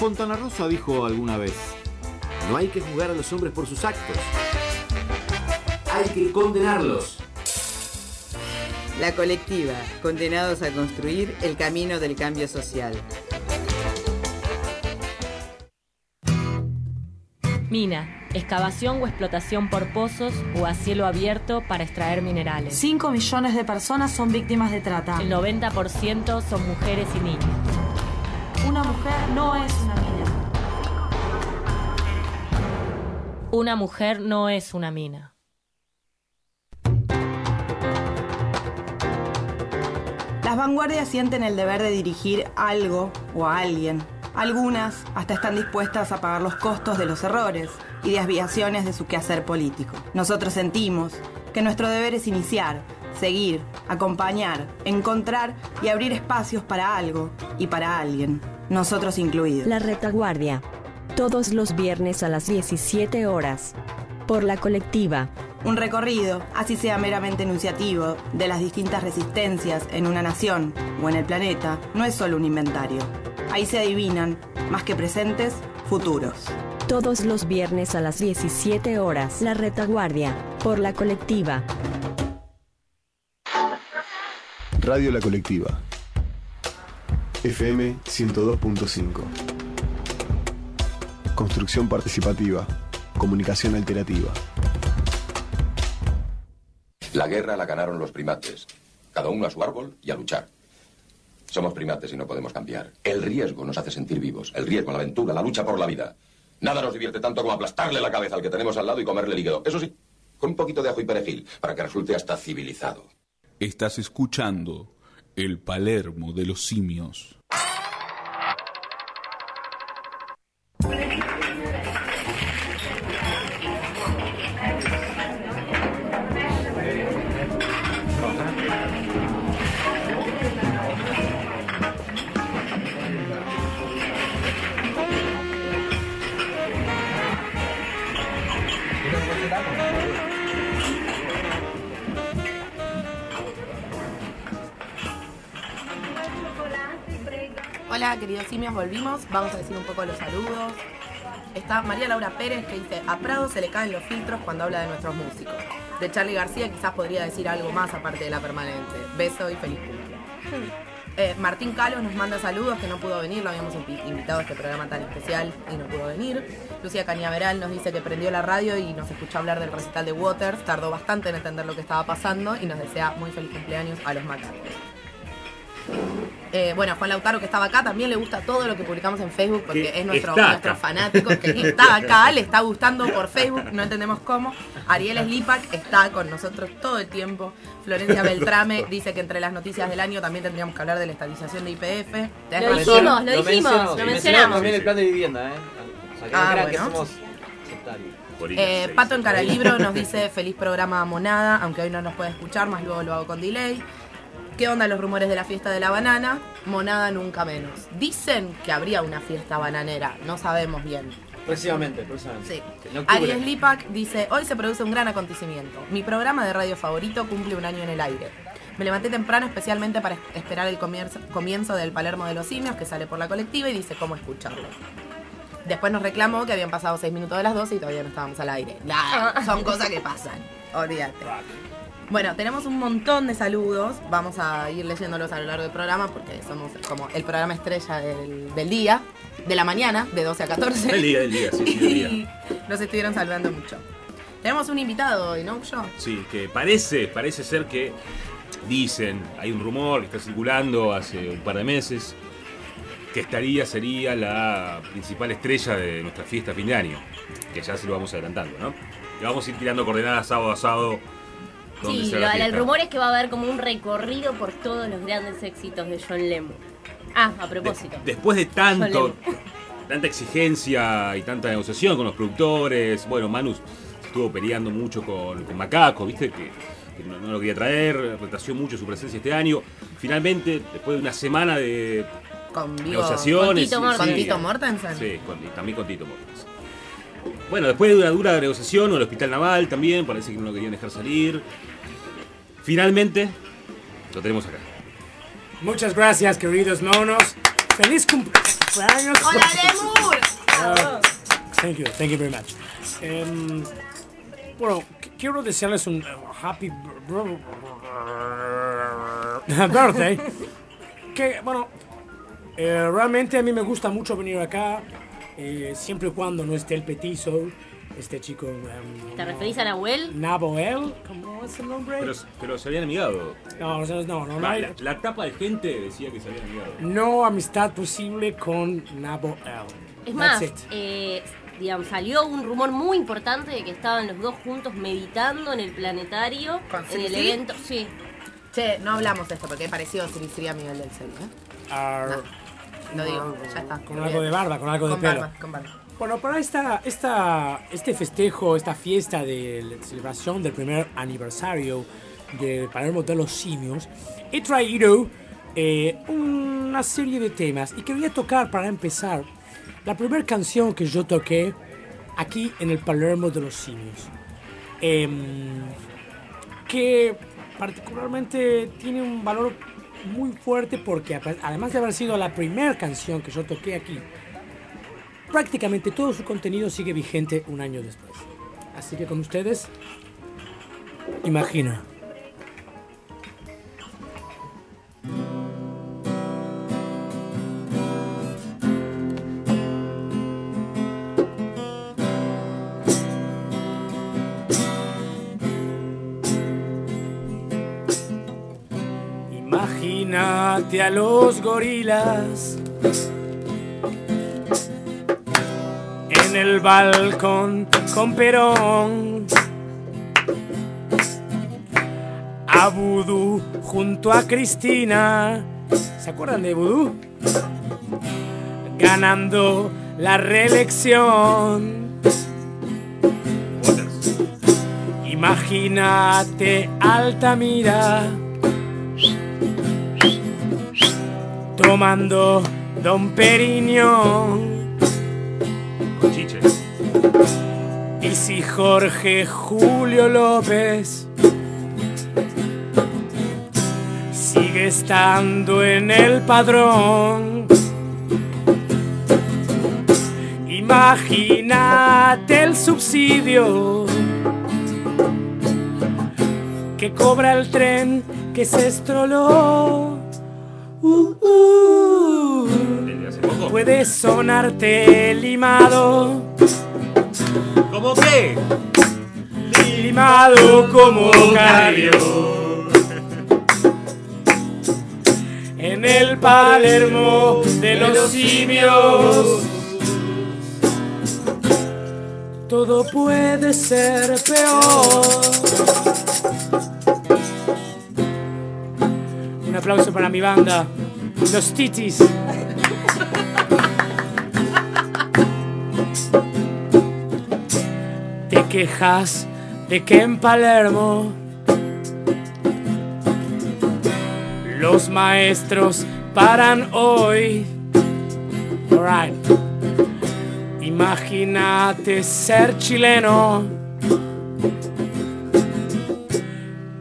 Fontana Rosa dijo alguna vez, no hay que juzgar a los hombres por sus actos, hay que condenarlos. La colectiva, condenados a construir el camino del cambio social. Mina, excavación o explotación por pozos o a cielo abierto para extraer minerales. 5 millones de personas son víctimas de trata. El 90% son mujeres y niños. Una mujer no es Una mujer no es una mina. Las vanguardias sienten el deber de dirigir algo o a alguien. Algunas hasta están dispuestas a pagar los costos de los errores y desviaciones de su quehacer político. Nosotros sentimos que nuestro deber es iniciar, seguir, acompañar, encontrar y abrir espacios para algo y para alguien, nosotros incluidos. La retaguardia, todos los viernes a las 17 horas. Por la colectiva. Un recorrido, así sea meramente enunciativo, de las distintas resistencias en una nación o en el planeta, no es solo un inventario. Ahí se adivinan, más que presentes, futuros. Todos los viernes a las 17 horas. La retaguardia. Por la colectiva. Radio La Colectiva. FM 102.5. Construcción participativa. Comunicación alternativa. La guerra la ganaron los primates. Cada uno a su árbol y a luchar. Somos primates y no podemos cambiar. El riesgo nos hace sentir vivos. El riesgo, la aventura, la lucha por la vida. Nada nos divierte tanto como aplastarle la cabeza al que tenemos al lado y comerle el hígado. Eso sí, con un poquito de ajo y perejil, para que resulte hasta civilizado. Estás escuchando el Palermo de los simios. Hola, queridos simios, volvimos. Vamos a decir un poco los saludos. Está María Laura Pérez que dice, a Prado se le caen los filtros cuando habla de nuestros músicos. De Charlie García quizás podría decir algo más aparte de la permanente. Beso y feliz cumple. Eh, Martín Calos nos manda saludos que no pudo venir, lo habíamos invi- invitado a este programa tan especial y no pudo venir. Lucía Cañaveral nos dice que prendió la radio y nos escuchó hablar del recital de Waters, tardó bastante en entender lo que estaba pasando y nos desea muy feliz cumpleaños a los macacos. Eh, bueno, Juan Lautaro que estaba acá también le gusta todo lo que publicamos en Facebook porque Que es nuestro, nuestro fanático que está acá, le está gustando por Facebook, no entendemos cómo. Ariel Slipak está con nosotros todo el tiempo. Florencia Beltrame dice que entre las noticias del año también tendríamos que hablar de la estatización de IPF. Lo dijimos, lo dijimos, mencionamos, lo sí, mencionamos. también el plan de vivienda, ¿eh? O sea, que no Ah, que somos sectarios. Eh, Pato en Caralibro nos dice feliz programa Monada, aunque hoy no nos puede escuchar, más luego lo hago con delay. ¿Qué onda los rumores de la fiesta de la banana? Monada nunca menos. Dicen que habría una fiesta bananera, no sabemos bien. Próximamente, próximamente. Sí. Aries Lipak dice, hoy se produce un gran acontecimiento. Mi programa de radio favorito cumple un año en el aire. Me levanté temprano especialmente para esperar el comienzo, del Palermo de los Simios que sale por la colectiva y dice cómo escucharlo. Después nos reclamó que habían pasado 6 minutos de las 12 y todavía no estábamos al aire. Nah, son cosas que pasan. Olvídate. Bueno, tenemos un montón de saludos. Vamos a ir leyéndolos a lo largo del programa porque somos como el programa estrella del, del día, de la mañana, de 12 a 14. Del día, del día, sí, sí, del día. Y nos estuvieron saludando mucho. Tenemos un invitado hoy, ¿no, yo? Sí, que parece, parece ser que dicen, hay un rumor que está circulando hace un par de meses, que estaría, sería la principal estrella de nuestra fiesta fin de año. Que ya se lo vamos adelantando, ¿no? Le vamos a ir tirando coordenadas sábado a sábado. Sí, lo- el rumor es que va a haber como un recorrido por todos los grandes éxitos de John Lennon. Ah, a propósito. Después de tanto, tanta exigencia y tanta negociación con los productores, bueno, Manu estuvo peleando mucho con, con Macaco, ¿viste? Que, que no, no lo quería traer, retrasió mucho su presencia este año. Finalmente, después de una semana de Con negociaciones. con Tito Mortensen. sí. ¿Con Tito Mortensen? Sí, con- y también con Tito Mortensen. Bueno, después de una dura negociación, el Hospital Naval también, parece que no lo querían dejar salir. Finalmente, lo tenemos acá. Muchas gracias, queridos monos. Feliz cumpleaños. ¡Hola, Lemur! Ah, thank you, thank you very much. Em, bueno, qu- quiero desearles un uh, happy birthday. Que, bueno, eh, realmente a mí me gusta mucho venir acá, eh, siempre y cuando no esté el petizo, este chico. em, ¿Te referís a Nahuel? Naboel, ¿cómo es el nombre? Pero, pero se habían amigado. No, o sea, no, no, no la, la tapa de gente decía que se habían amigado. no amistad posible con Naboel. Es That's más, eh, digamos, salió un rumor muy importante de que estaban los dos juntos meditando en el planetario, en el evento, sí. Che, no hablamos de esto porque es parecido a Siri a Miguel del Cel, ¿eh? Ar- Lo digo, ya está. Con algo de barba, con algo de Con pelo. barba, con barba. Bueno, para esta, esta, este festejo, esta fiesta de la celebración del primer aniversario de Palermo de los Simios, he traído eh, una serie de temas y quería tocar para empezar la primera canción que yo toqué aquí en el Palermo de los Simios. Em, que particularmente tiene un valor muy fuerte porque además de haber sido la primera canción que yo toqué aquí, prácticamente todo su contenido sigue vigente un año después. Así que con ustedes, imagina. Imagínate a los gorilas en el balcón con Perón. A Vudú junto a Cristina. ¿Se acuerdan de Vudú? Ganando la reelección. Imagínate Altamira tomando Don Periñón. Y si Jorge Julio López sigue estando en el padrón, imagínate el subsidio que cobra el tren que se estroló. Uh, uh. Puede sonarte limado. ¿Cómo qué? Limado como Carrió. En el Palermo de los simios. Todo puede ser peor. Un aplauso para mi banda, los Titis. Quejas de que en Palermo los maestros paran hoy. Alright. Imagínate ser chileno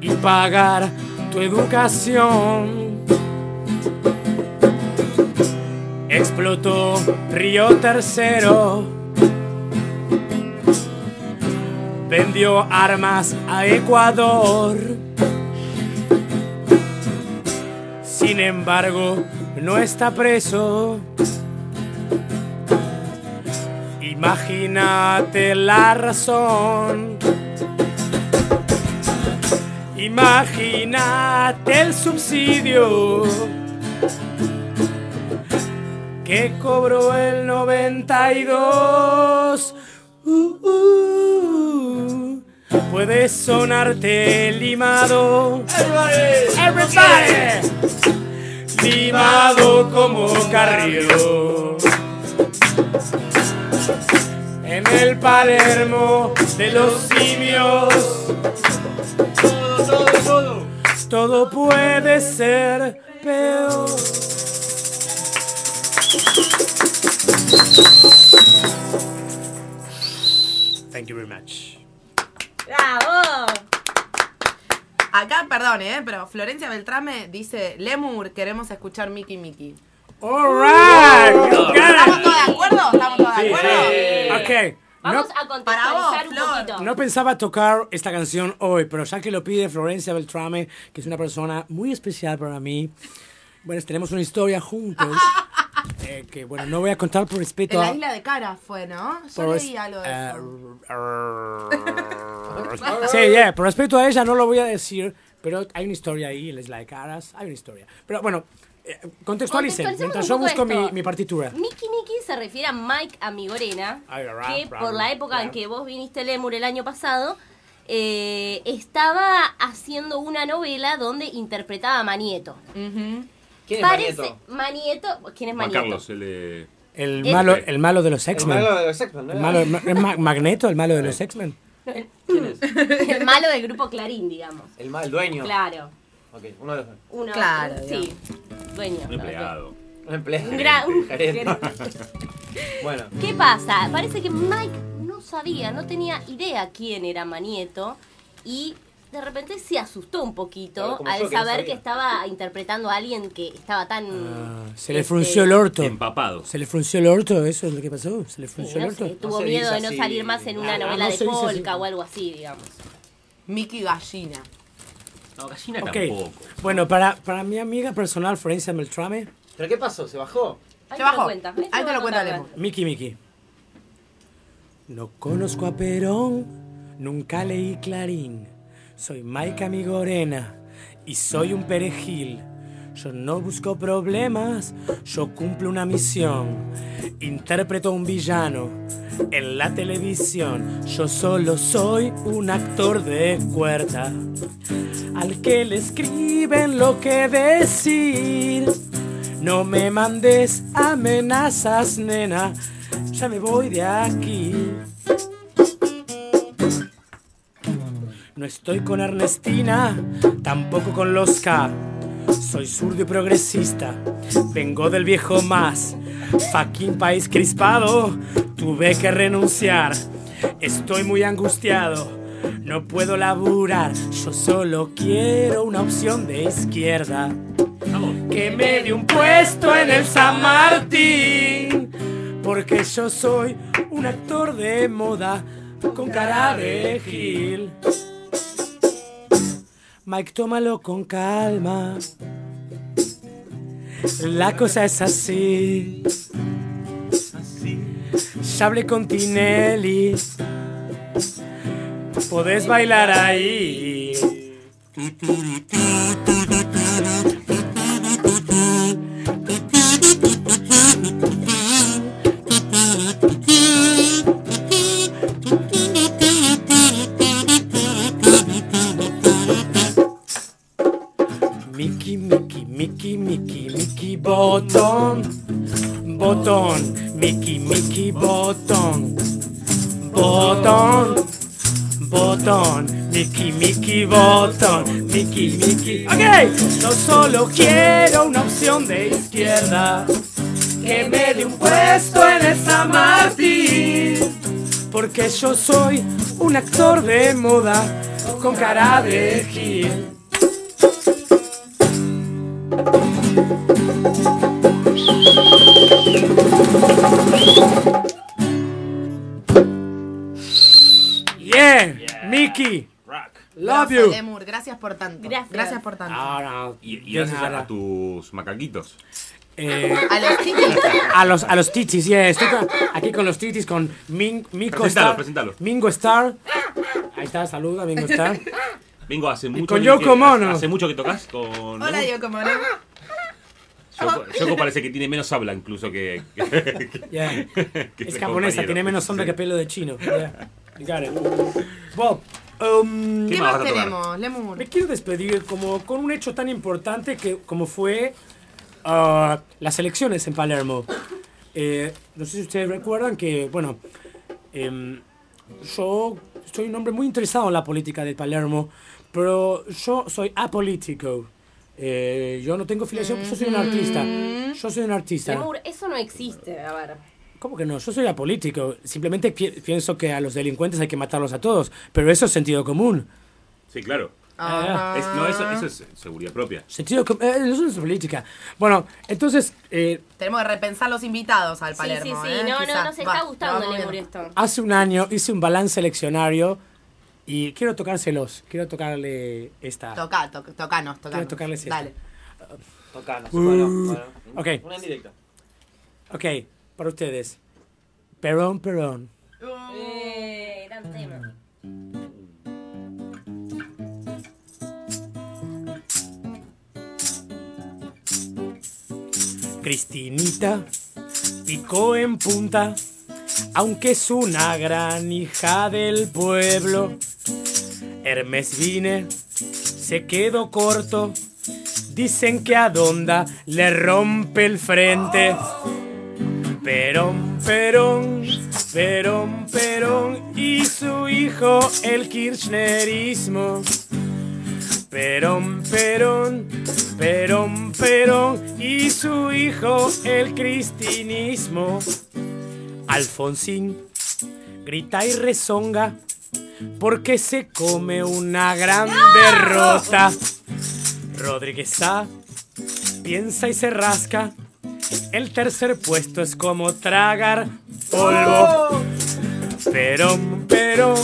y pagar tu educación. Explotó Río Tercero. Vendió armas a Ecuador. Sin embargo, no está preso. Imagínate la razón. Imagínate el subsidio que cobró el 92. Uh, uh, puede sonarte limado. Everybody. Limado como Carrió. En el Palermo de los simios. Todo, todo, todo. Todo puede ser peor. Thank you very much. ¡Bravo! Acá, perdón, ¿eh? Pero Florencia Beltrame dice, Lemur, queremos escuchar Mickey Mickey. Alright, you got it. ¿Estamos todos de acuerdo? ¿Estamos todos de acuerdo? Ok. Vamos no, a contextualizar un poquito. no pensaba tocar esta canción hoy, pero ya que lo pide Florencia Beltrame, que es una persona muy especial para mí, bueno, tenemos una historia juntos. eh, que bueno, no voy a contar por En respeto la a. isla de Cara fue, ¿no? Yo por leí algo de eso. Sí, yeah, por respeto a ella no lo voy a decir, pero hay una historia ahí, les la de caras, hay una historia. Pero bueno, eh, contextualicen, mientras yo busco mi, mi partitura. Mickey Mickey se refiere a Mike Amigorena, Ay, rap, que rap, por la época en que vos viniste Lemur el año pasado, eh, estaba haciendo una novela donde interpretaba a Manieto. ¿Quién es Parece Magneto? Manieto. ¿Quién es Juan Manieto? Carlos, el de... El Es- malo, el malo de los X-Men. El malo de los X-Men, ¿no? El malo- ¿Es Ma- Magneto el malo de los X-Men? ¿Quién es? El malo del grupo Clarín, digamos. El mal dueño. Claro. Ok, uno de los. Uno, Claro, sí. Dueño. Un empleado. Un empleado. Un gran- un- bueno. ¿Qué pasa? Parece que Mike no sabía, no tenía idea quién era Manieto y de repente se asustó un poquito Claro, como yo al que no saber que estaba interpretando a alguien que estaba tan... Ah, Se le este, frunció el orto. Empapado. Se le frunció el orto, eso es lo que pasó. Se le sí, frunció no el orto. sé, tuvo miedo de no así. salir más en una novela no de polka o algo así, digamos. Mickey Gallina. No, gallina Ok, tampoco. bueno, para, para mi amiga personal, Florencia Meltrame, ¿Pero qué pasó? ¿Se bajó? Ahí Se te bajó. Ahí te lo cuenta Lemo. Miki Miki. No conozco a Perón, nunca leí Clarín. Soy Maika Migorena y soy un perejil. Yo no busco problemas, yo cumplo una misión. Interpreto a un villano en la televisión. Yo solo soy un actor de cuerda al que le escriben lo que decir. No me mandes amenazas, nena. Ya me voy de aquí. No estoy con Ernestina, tampoco con los. Soy zurdo y progresista, vengo del viejo más. Fucking país crispado, tuve que renunciar. Estoy muy angustiado, no puedo laburar. Yo solo quiero una opción de izquierda. Que me dé un puesto en el San Martín. Porque yo soy un actor de moda con cara de gil. Mike, tómalo con calma. La cosa es así. Ya hablé con Tinelli. Podés bailar ahí. Quiero una opción de izquierda. Que me dé un puesto en el San Martín. Porque yo soy un actor de moda con cara de gil. Por tanto. Gracias. Gracias por tanto. Ah, no, Y, y gracias a, nada. a tus macaquitos. Eh, A los titis. a los a los titis, yeah. Estoy con- aquí con los titis con Min, Mico Presentalo, Star. presentalo. Mingo Star. Ahí está, saluda Mingo Star. Vengo hace mucho con que- Yoko Mono. Hace mucho que tocas con. Hola, yo como no. Yoko, Yoko parece que tiene menos habla incluso que. que- Yeah. que Es japonesa, compañero. tiene menos sombra Sí. que pelo de chino. Yeah. You got it. Bob, um, ¿Qué ¿Qué más tenemos, Lemur? Me quiero despedir como con un hecho tan importante que como fue ah, las elecciones en Palermo. Eh, no sé si ustedes recuerdan que, bueno, em, yo soy un hombre muy interesado en la política de Palermo, pero yo soy apolítico. Eh, yo no tengo filiación, yo soy un artista. Yo soy un artista. Lemur, eso no existe. A ver. ¿Cómo que no? Yo soy apolítico. Simplemente pi- pienso que a los delincuentes hay que matarlos a todos. Pero eso es sentido común. Sí, claro. Ajá. Es- no, eso, eso es seguridad propia. Sentido común. eso es política. Bueno, entonces, eh, Tenemos que repensar los invitados al Sí, Palermo. sí, sí. ¿eh? No, no, Quizá. no se Va, está gustando viendo. esto. hace un año hice un balance eleccionario y quiero tocárselos. Quiero tocarle esta. Toca, to- tocanos, tocanos. Quiero tocarles esta. Dale. Tocanos. Uh, Bueno, bueno. ok. Una en directo. Ok, para ustedes. Perón, Perón. Eh, gran tema. Cristinita picó en punta, aunque es una gran hija del pueblo. Hermes vine, se quedó corto. Dicen que a Donda le rompe el frente. Perón, Perón, Perón, Perón y su hijo el kirchnerismo. Perón, Perón, Perón, Perón y su hijo el cristinismo. Alfonsín grita y rezonga porque se come una gran derrota. Rodríguez A piensa y se rasca. El tercer puesto es como tragar polvo. Perón, Perón,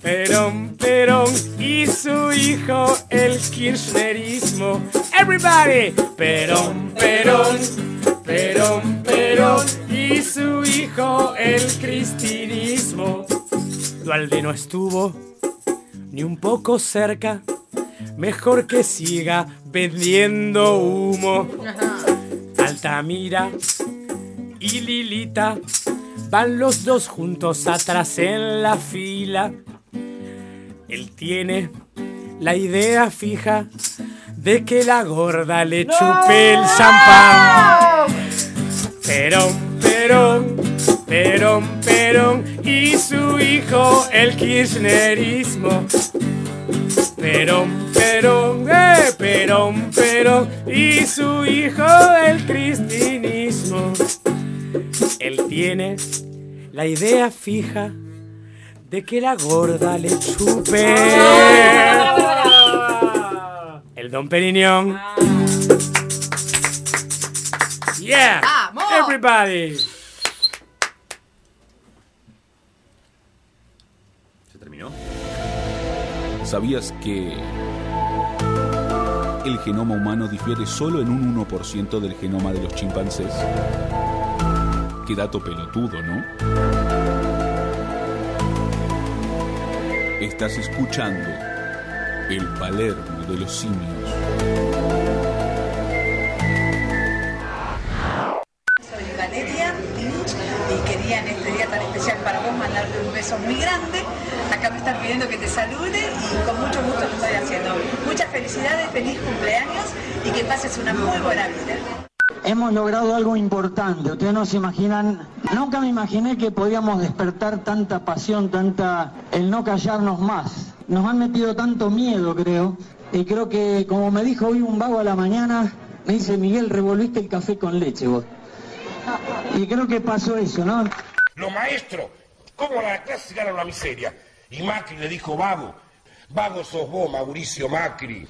Perón, Perón y su hijo el kirchnerismo. Everybody, Perón, Perón, Perón, Perón y su hijo el cristinismo. Dualde no estuvo ni un poco cerca. Mejor que siga vendiendo humo. Altamira y Lilita van los dos juntos atrás en la fila. Él tiene la idea fija de que la gorda le chupe el champán. Perón, Perón, Perón, Perón y su hijo el kirchnerismo. Perón, Perón, eh, Perón, Perón y su hijo el cristinismo. Él tiene la idea fija de que la gorda le chupe. El Don Periñón. Yeah, ¡Vamos! everybody. ¿Se terminó? ¿Sabías que el genoma humano difiere solo en un 1% del genoma de los chimpancés? Qué dato pelotudo, ¿no? Estás escuchando el Palermo de los simios. Pidiendo que te salude y con mucho gusto lo estoy haciendo. Muchas felicidades, feliz cumpleaños y que pases una muy buena vida. Hemos logrado algo importante, ustedes no se imaginan, nunca me imaginé que podíamos despertar tanta pasión, tanta, el no callarnos más. Nos han metido tanto miedo, creo, y creo que, como me dijo hoy un vago a la mañana, me dice, Miguel, revolviste el café con leche vos. Y creo que pasó eso, ¿no? Los maestros, ¿cómo la clase llegaron a la miseria? Y Macri le dijo, vago, vago sos vos, Mauricio Macri.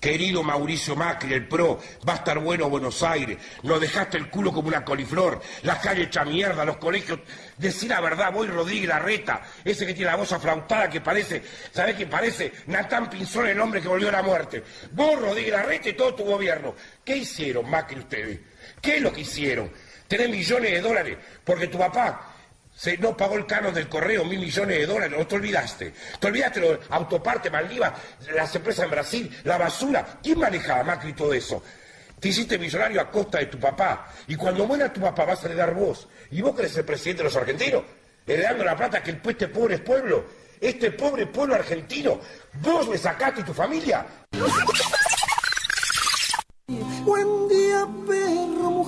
Querido Mauricio Macri, el PRO, va a estar bueno Buenos Aires. Nos dejaste el culo como una coliflor. Las calles hecha mierda, los colegios. Decir la verdad, voy Rodríguez Larreta, ese que tiene la voz aflautada que parece, ¿sabés qué parece? Natán Pinzón, el hombre que volvió a la muerte. Vos, Rodríguez Larreta y todo tu gobierno. ¿Qué hicieron, Macri, ustedes? ¿Qué es lo que hicieron? Tener millones de dólares porque tu papá no pagó el canon del correo, mil millones de dólares, ¿o te olvidaste? ¿Te olvidaste los autoparte, Maldiva, las empresas en Brasil, la basura? ¿Quién manejaba Macri todo eso? Te hiciste millonario a costa de tu papá. Y cuando muera tu papá vas a heredar vos. ¿Y vos querés ser presidente de los argentinos? Heredando la plata que este pobre pueblo, este pobre pueblo argentino, vos me sacaste y tu familia. Buen día,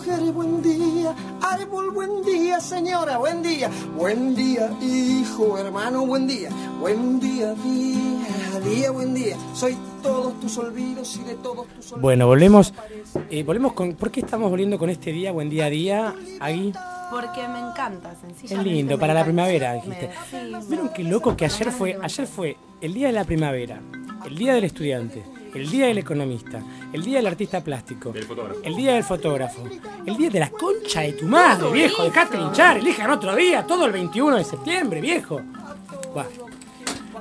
perro, mujer, buen día. Árbol, buen día, señora, buen día. Buen día, hijo, hermano, buen día. Buen día, día, día, buen día. Soy todos tus olvidos y de todos tus olvidos. Bueno, volvemos. eh, volvemos con. ¿Por qué estamos volviendo con este día? Buen día, día. Agui. Porque me encanta, Es sencillamente. lindo, me para la primavera, Me- dijiste. sí, Vieron qué loco que ayer fue, ayer fue el día de la primavera, el día del estudiante, el día del economista, el día del artista plástico, el día del fotógrafo, el día de la concha de tu madre, viejo, dejate de hinchar, elijan otro día, todo el 21 de septiembre, viejo. Buah,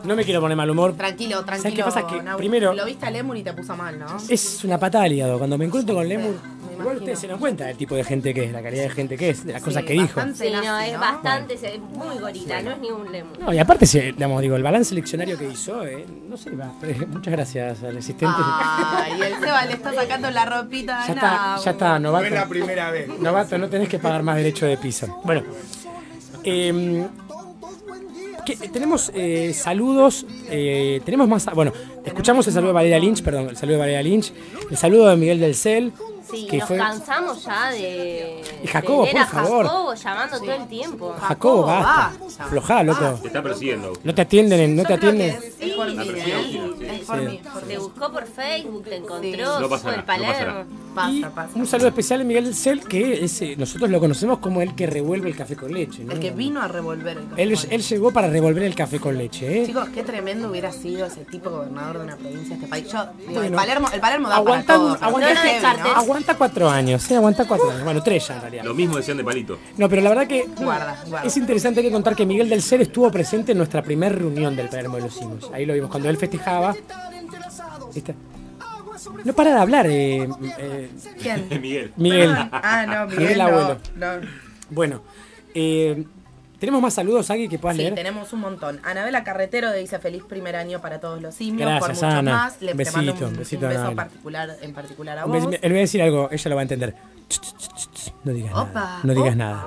no me quiero poner mal humor. Tranquilo, ¿Sabes tranquilo. qué pasa? Que primero Lo viste a Lemur y te puso mal, ¿no? es una patada al hígado. Cuando me encuentro con Lemur, igual ustedes se dan cuenta del tipo de gente que es, la calidad de gente que es, de las cosas que dijo. Sí, no, es bastante, es muy gorila, no es ni un lemur. No, y aparte, digamos, digo, el balance leccionario que hizo, eh, no sé, va, muchas gracias al asistente. Ay, y el Seba le está sacando la ropita ya está, ya está, novato. No es la primera vez. Novato, no tenés que pagar más derecho de piso. Bueno, ¿qué que tenemos eh, saludos, eh, tenemos más, bueno, escuchamos el saludo de Valeria Lynch, perdón, el saludo de Valeria Lynch, el saludo de Miguel del Cel, Sí, que nos fue cansamos ya de, Y Jacobo, de por a favor. Jacobo llamando todo el tiempo. Jacobo, basta, aflojá, loco, Te está persiguiendo. no te atienden, no te atienden. Sí, por mí, sí, sí. Es por Sí. mí, por Te buscó por Facebook, te encontró, No el nada, no pasa Palermo. Pasa, pasa. Un saludo especial a Miguel Cel, que es, eh, nosotros lo conocemos como el que revuelve el café con leche, ¿no? El que vino a revolver el café. Él, él llegó para revolver el café con leche, ¿eh? Chicos, qué tremendo hubiera sido ese tipo gobernador de una provincia de este país. Yo, digo, el. Palermo, el Palermo da Aguanta, para todo. Aguanta cuatro años, sí, aguanta cuatro años. Bueno, tres ya en realidad. Lo mismo decían de Palito. No, pero la verdad que Guarda, guarda. es interesante que contar que Miguel del Cer estuvo presente en nuestra primera reunión del Palermo de los Simios. Ahí lo vimos, cuando él festejaba. ¿Viste? No para de hablar, eh, eh, ¿Quién? Miguel. Miguel. Ah, no, Miguel. Miguel no, abuelo. no. Bueno, eh, ¿tenemos más saludos, Agui, que puedas Sí, leer? tenemos un montón. Anabela Carretero dice feliz primer año para todos los simios. Gracias, por muchos Ana. más. Le, te mando besito, un, besito, un beso particular, en particular a vos. bes- Le voy a decir algo, ella lo va a entender. No digas nada. No digas opa. nada.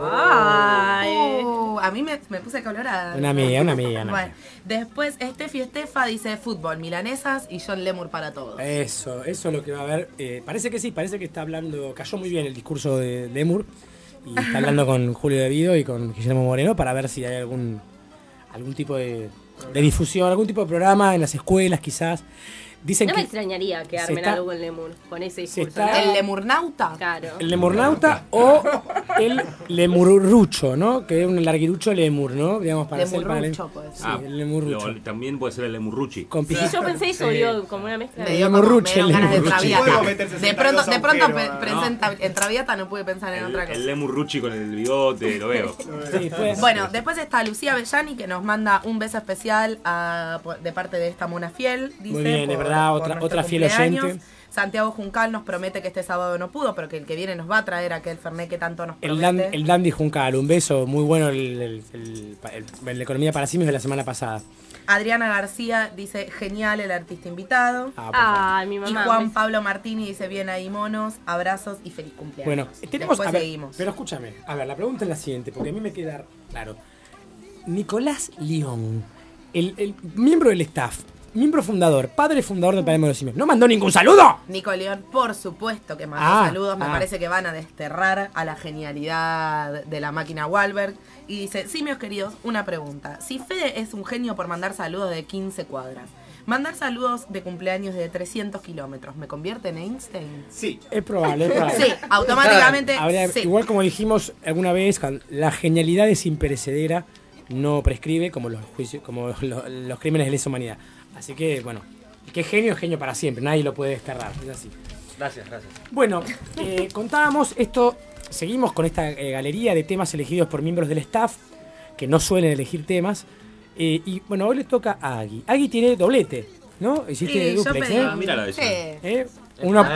Ay. Uh, a mí me, me puse colorada. Una amiga, una amiga, una Bueno, después Estefi Estefa dice fútbol, milanesas y John Lemur para todos. Eso, eso es lo que va a haber. Eh, parece que sí, parece que está hablando, cayó muy bien el discurso de Lemur y está hablando con Julio Devido y con Guillermo Moreno para ver si hay algún algún tipo de, de difusión, algún tipo de programa en las escuelas quizás. Dicen No me extrañaría que armen está- algo en Lemur con ese se discurso. está- ¿no? ¿El Lemurnauta? Claro. el Lemurnauta o el Lemurrucho, ¿no? Que es un larguirucho Lemur, ¿no? Digamos para hacer para Lemurrucho, puede ser. Sí, el Lemurrucho. lo- también puede ser el Lemurruchi. Con Sí, yo pensé eso, Sí. digo, como una mezcla Me de... dio me ganas de. Traviata. Pronto, de pronto pe- ¿no? presenta, en Traviata no pude pensar en otra cosa. El Lemurruchi con el bigote, lo veo. Sí, fue- Bueno, después está Lucía Bellani que nos manda un beso especial a- de parte de esta mona fiel. Dice, Muy bien, de por- por otra- fiel oyente. Santiago Juncal nos promete que este sábado no pudo, pero que el que viene nos va a traer aquel Fernet que tanto nos El, promete. Dan, el Dandy Juncal, un beso muy bueno el, el, el- el- el- la economía para simios de la semana pasada. Adriana García dice, genial el artista invitado. Ah, mi y mamá. Juan Pablo Martini dice, bien ahí monos, abrazos y feliz cumpleaños. Bueno, tenemos. Después a ver, seguimos. pero escúchame, a ver, la pregunta es la siguiente, porque a mí me queda claro. Nicolás León, el, el miembro del staff, miembro fundador, padre fundador del Palermo de los Simios, ¿no mandó ningún saludo? Nico León, por supuesto que mandó Ah, saludos. Me ah. parece que van a desterrar a la genialidad de la máquina Wahlberg. Y dice, simios queridos, una pregunta. Si Fede es un genio por mandar saludos de 15 cuadras, mandar saludos de cumpleaños de 300 kilómetros, ¿me convierte en Einstein? Sí. Es probable, es probable. Sí, automáticamente Habría- sí. Igual como dijimos alguna vez, la genialidad es imperecedera, no prescribe como los juicios, como lo- los crímenes de lesa humanidad. Así que, bueno, que es genio es genio para siempre, nadie lo puede desterrar, es así. Gracias, gracias. Bueno, eh, contábamos esto, seguimos con esta eh, galería de temas elegidos por miembros del staff, que no suelen elegir temas. eh, y bueno, hoy le toca a Agui. Agui tiene doblete, ¿no? Hiciste Sí, duplex. ¿eh? Ah, mira la ¿Eh? Uno,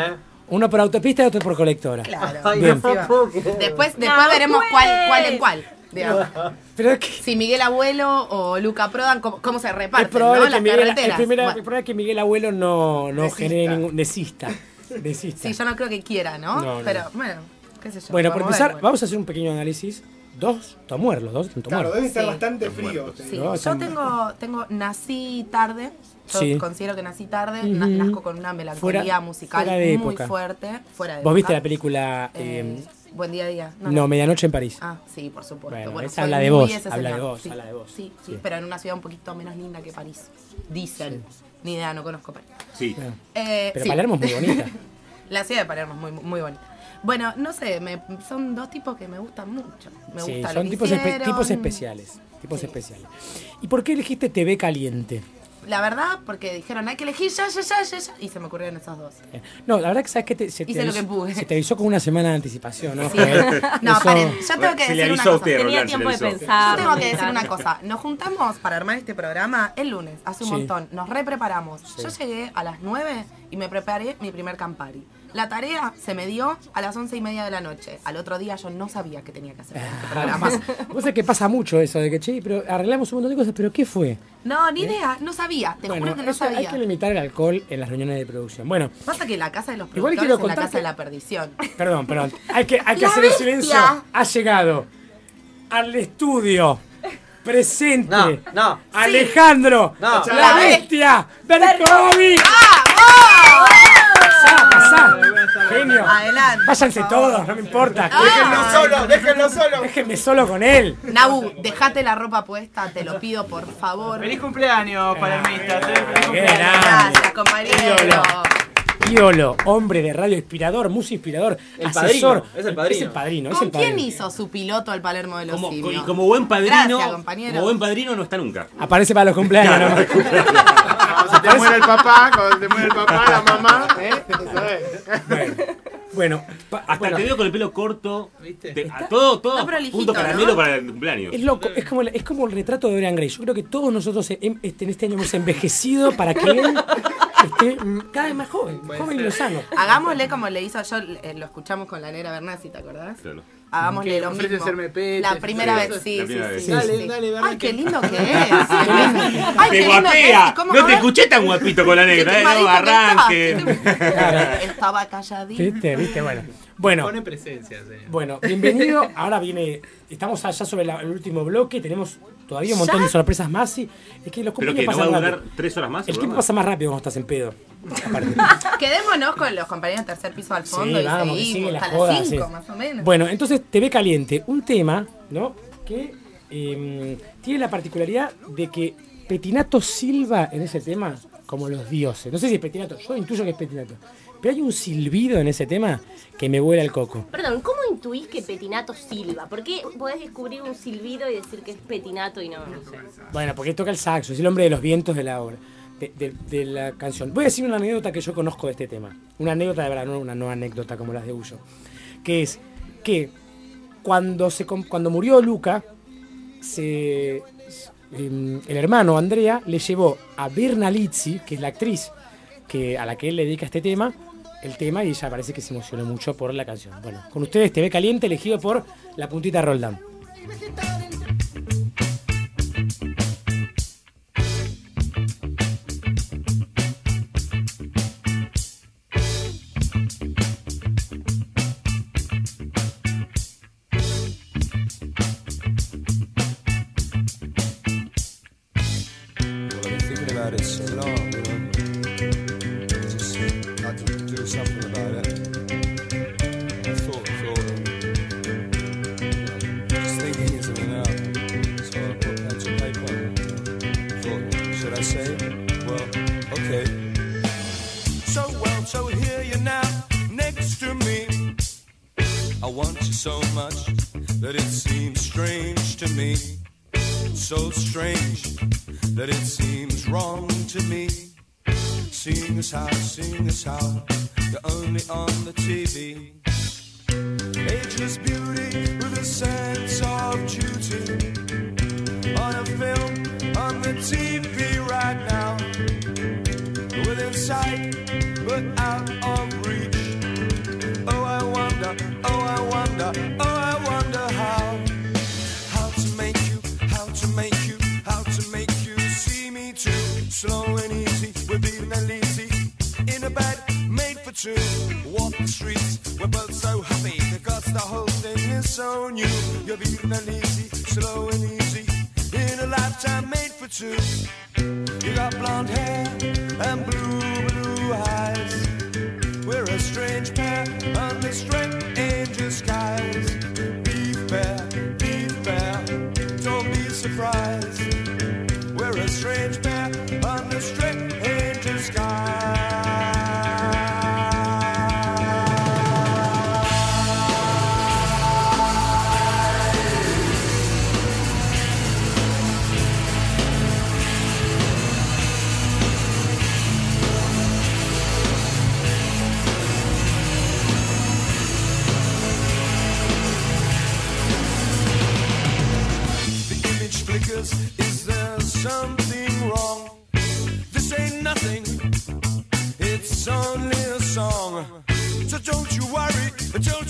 uno por autopista y otro por colectora. claro. Bien. Después, después No veremos puede. cuál, cuál en cuál. Digamos. Pero es que Si Miguel Abuelo o Luca Prodan, cómo, cómo se es reparten, probable, ¿no? que Las Miguel, es carreteras. primera- Bueno, es probable que Miguel Abuelo no, no Desista. genere ningún. Desista. Desista. sí, yo no creo que quiera, ¿no? No, no. Pero bueno, qué sé yo. bueno, por empezar, bueno. vamos a hacer un pequeño análisis. Dos tomuer, los dos están Claro, deben estar Sí. bastante fríos. Sí, No, yo tengo, tengo, nací tarde. Yo Sí. considero que nací tarde. Nazco con una melancolía Fuera- musical fuera de muy época. fuerte. Fuera de ¿Vos viste la película Eh, eh, Buen día a día. No, Medianoche en París? Ah, sí, por supuesto. Bueno, Bueno, esa habla de vos, habla de vos, Sí, habla de vos. Sí, sí, Sí. pero en una ciudad un poquito menos linda que París. Dicen. Ni idea, no conozco París. Sí. Eh, Pero sí. Palermo es muy bonita. La ciudad de Palermo es muy, muy bonita. Bueno, no sé, me- son dos tipos que me gustan mucho. Me sí, gusta lo son que tipos, espe- tipos especiales. Tipos especiales. ¿Y por qué elegiste TV Caliente? La verdad, porque dijeron, hay que elegir ya, ya, ya, ya, ya. Y se me ocurrieron esos dos. No, la verdad que sabes que te, se, te avisó, que se te avisó con una semana de anticipación, ¿no? Sí. No, Eso- paren, yo tengo que Se decir una cosa. usted, Tenía tiempo de pensar. Yo tengo que decir una cosa. Nos juntamos para armar este programa el lunes, hace un Sí. montón. Nos repreparamos. Sí. Yo llegué a las 9 y me preparé mi primer Campari. La tarea se me dio a las once y media de la noche. Al otro día yo no sabía qué tenía que hacer este programa. Vos sabés que pasa mucho eso de que, che, pero arreglamos un montón de cosas, pero ¿qué fue? No, ni idea, no sabía. Te bueno, juro que no eso hay sabía. que limitar el alcohol en las reuniones de producción. Bueno, Pasa que la casa de los Igual productores quiero es la casa de la perdición. perdón, perdón. Hay que, hay que hacer el silencio. Ha llegado al estudio presente. No, no. Alejandro, No. la bestia, Berkovic. Pasá, pasá. Genio. Adelante. Váyanse todos, no me importa. Déjenlo solo, déjenlo solo. Déjenme solo con él. Nabu, dejate la ropa puesta, te lo pido por favor. Feliz cumpleaños, eh. Feliz cumpleaños. Gracias, compañero. Ídolo. Hombre de radio inspirador, músico inspirador, El asesor. padrino, es el padrino. Es el padrino, es ¿Con el quién hizo su piloto al Palermo de los Como- Simios? y como buen padrino, Gracias, como buen padrino no está nunca. Aparece para los cumpleaños nomás. Cuando se te muere el papá, cuando se te muere el papá, la mamá, ¿eh? Bueno, Hasta bueno, te veo con el pelo corto. te- a todo, todo punto ¿no? caramelo para el cumpleaños. es loco, es como, es como el retrato de Dorian Gray. Yo creo que todos nosotros en este, en este año hemos envejecido para que él cada vez más joven, joven y lozano. Hagámosle como le hizo yo, eh, lo escuchamos con la negra Bernasi, ¿te acordás? Claro. Hagámosle Que lo ofrece mismo. hacerme pete, la primera vez, sí, La sí, primera sí, vez. sí. Dale, sí. dale, Bernasi. Ay, qué lindo que es. Ay, ¡Te qué lindo que es. guapea! ¿Y cómo- No te escuché tan guapito con la negra, Qué ¿eh? No, quemadito que arranquen. Estaba calladito. ¿Viste? ¿Viste? Bueno. Bueno, Pone presencia, señor. bueno, bienvenido. Ahora viene. Estamos allá sobre la- el último bloque. Tenemos todavía un montón ¿Ya? de sorpresas más. Y es que los Pero que no va a durar rápido. tres horas más. El tiempo pasa más rápido cuando estás en pedo. Quedémonos con los compañeros de tercer piso al fondo Sí, y vamos, seguimos sigue la hasta joda, las 5 sí. más o menos. Bueno, entonces TV Caliente, un tema, ¿no? Que eh, tiene la particularidad de que Petinato silba en ese tema como los dioses. No sé si es Petinato, yo intuyo que es Petinato. Pero hay un silbido en ese tema que me vuela el coco. Perdón, ¿cómo intuís que Petinato silba? ¿Por qué podés descubrir un silbido y decir que es Petinato y no, no sé? Bueno, porque toca el saxo, es el hombre de los vientos de la obra, de, de- de la canción. Voy a decir una anécdota que yo conozco de este tema. Una anécdota de verdad, no una no anécdota como las de Ullo. Que es que cuando, se, cuando murió Luca, se, em, el hermano Andrea le llevó a Birna Lizzi, que es la actriz que, a la que él le dedica este tema, el tema y ella parece que se emocionó mucho por la canción. Bueno, con ustedes TV Caliente, elegido por la puntita Roldán.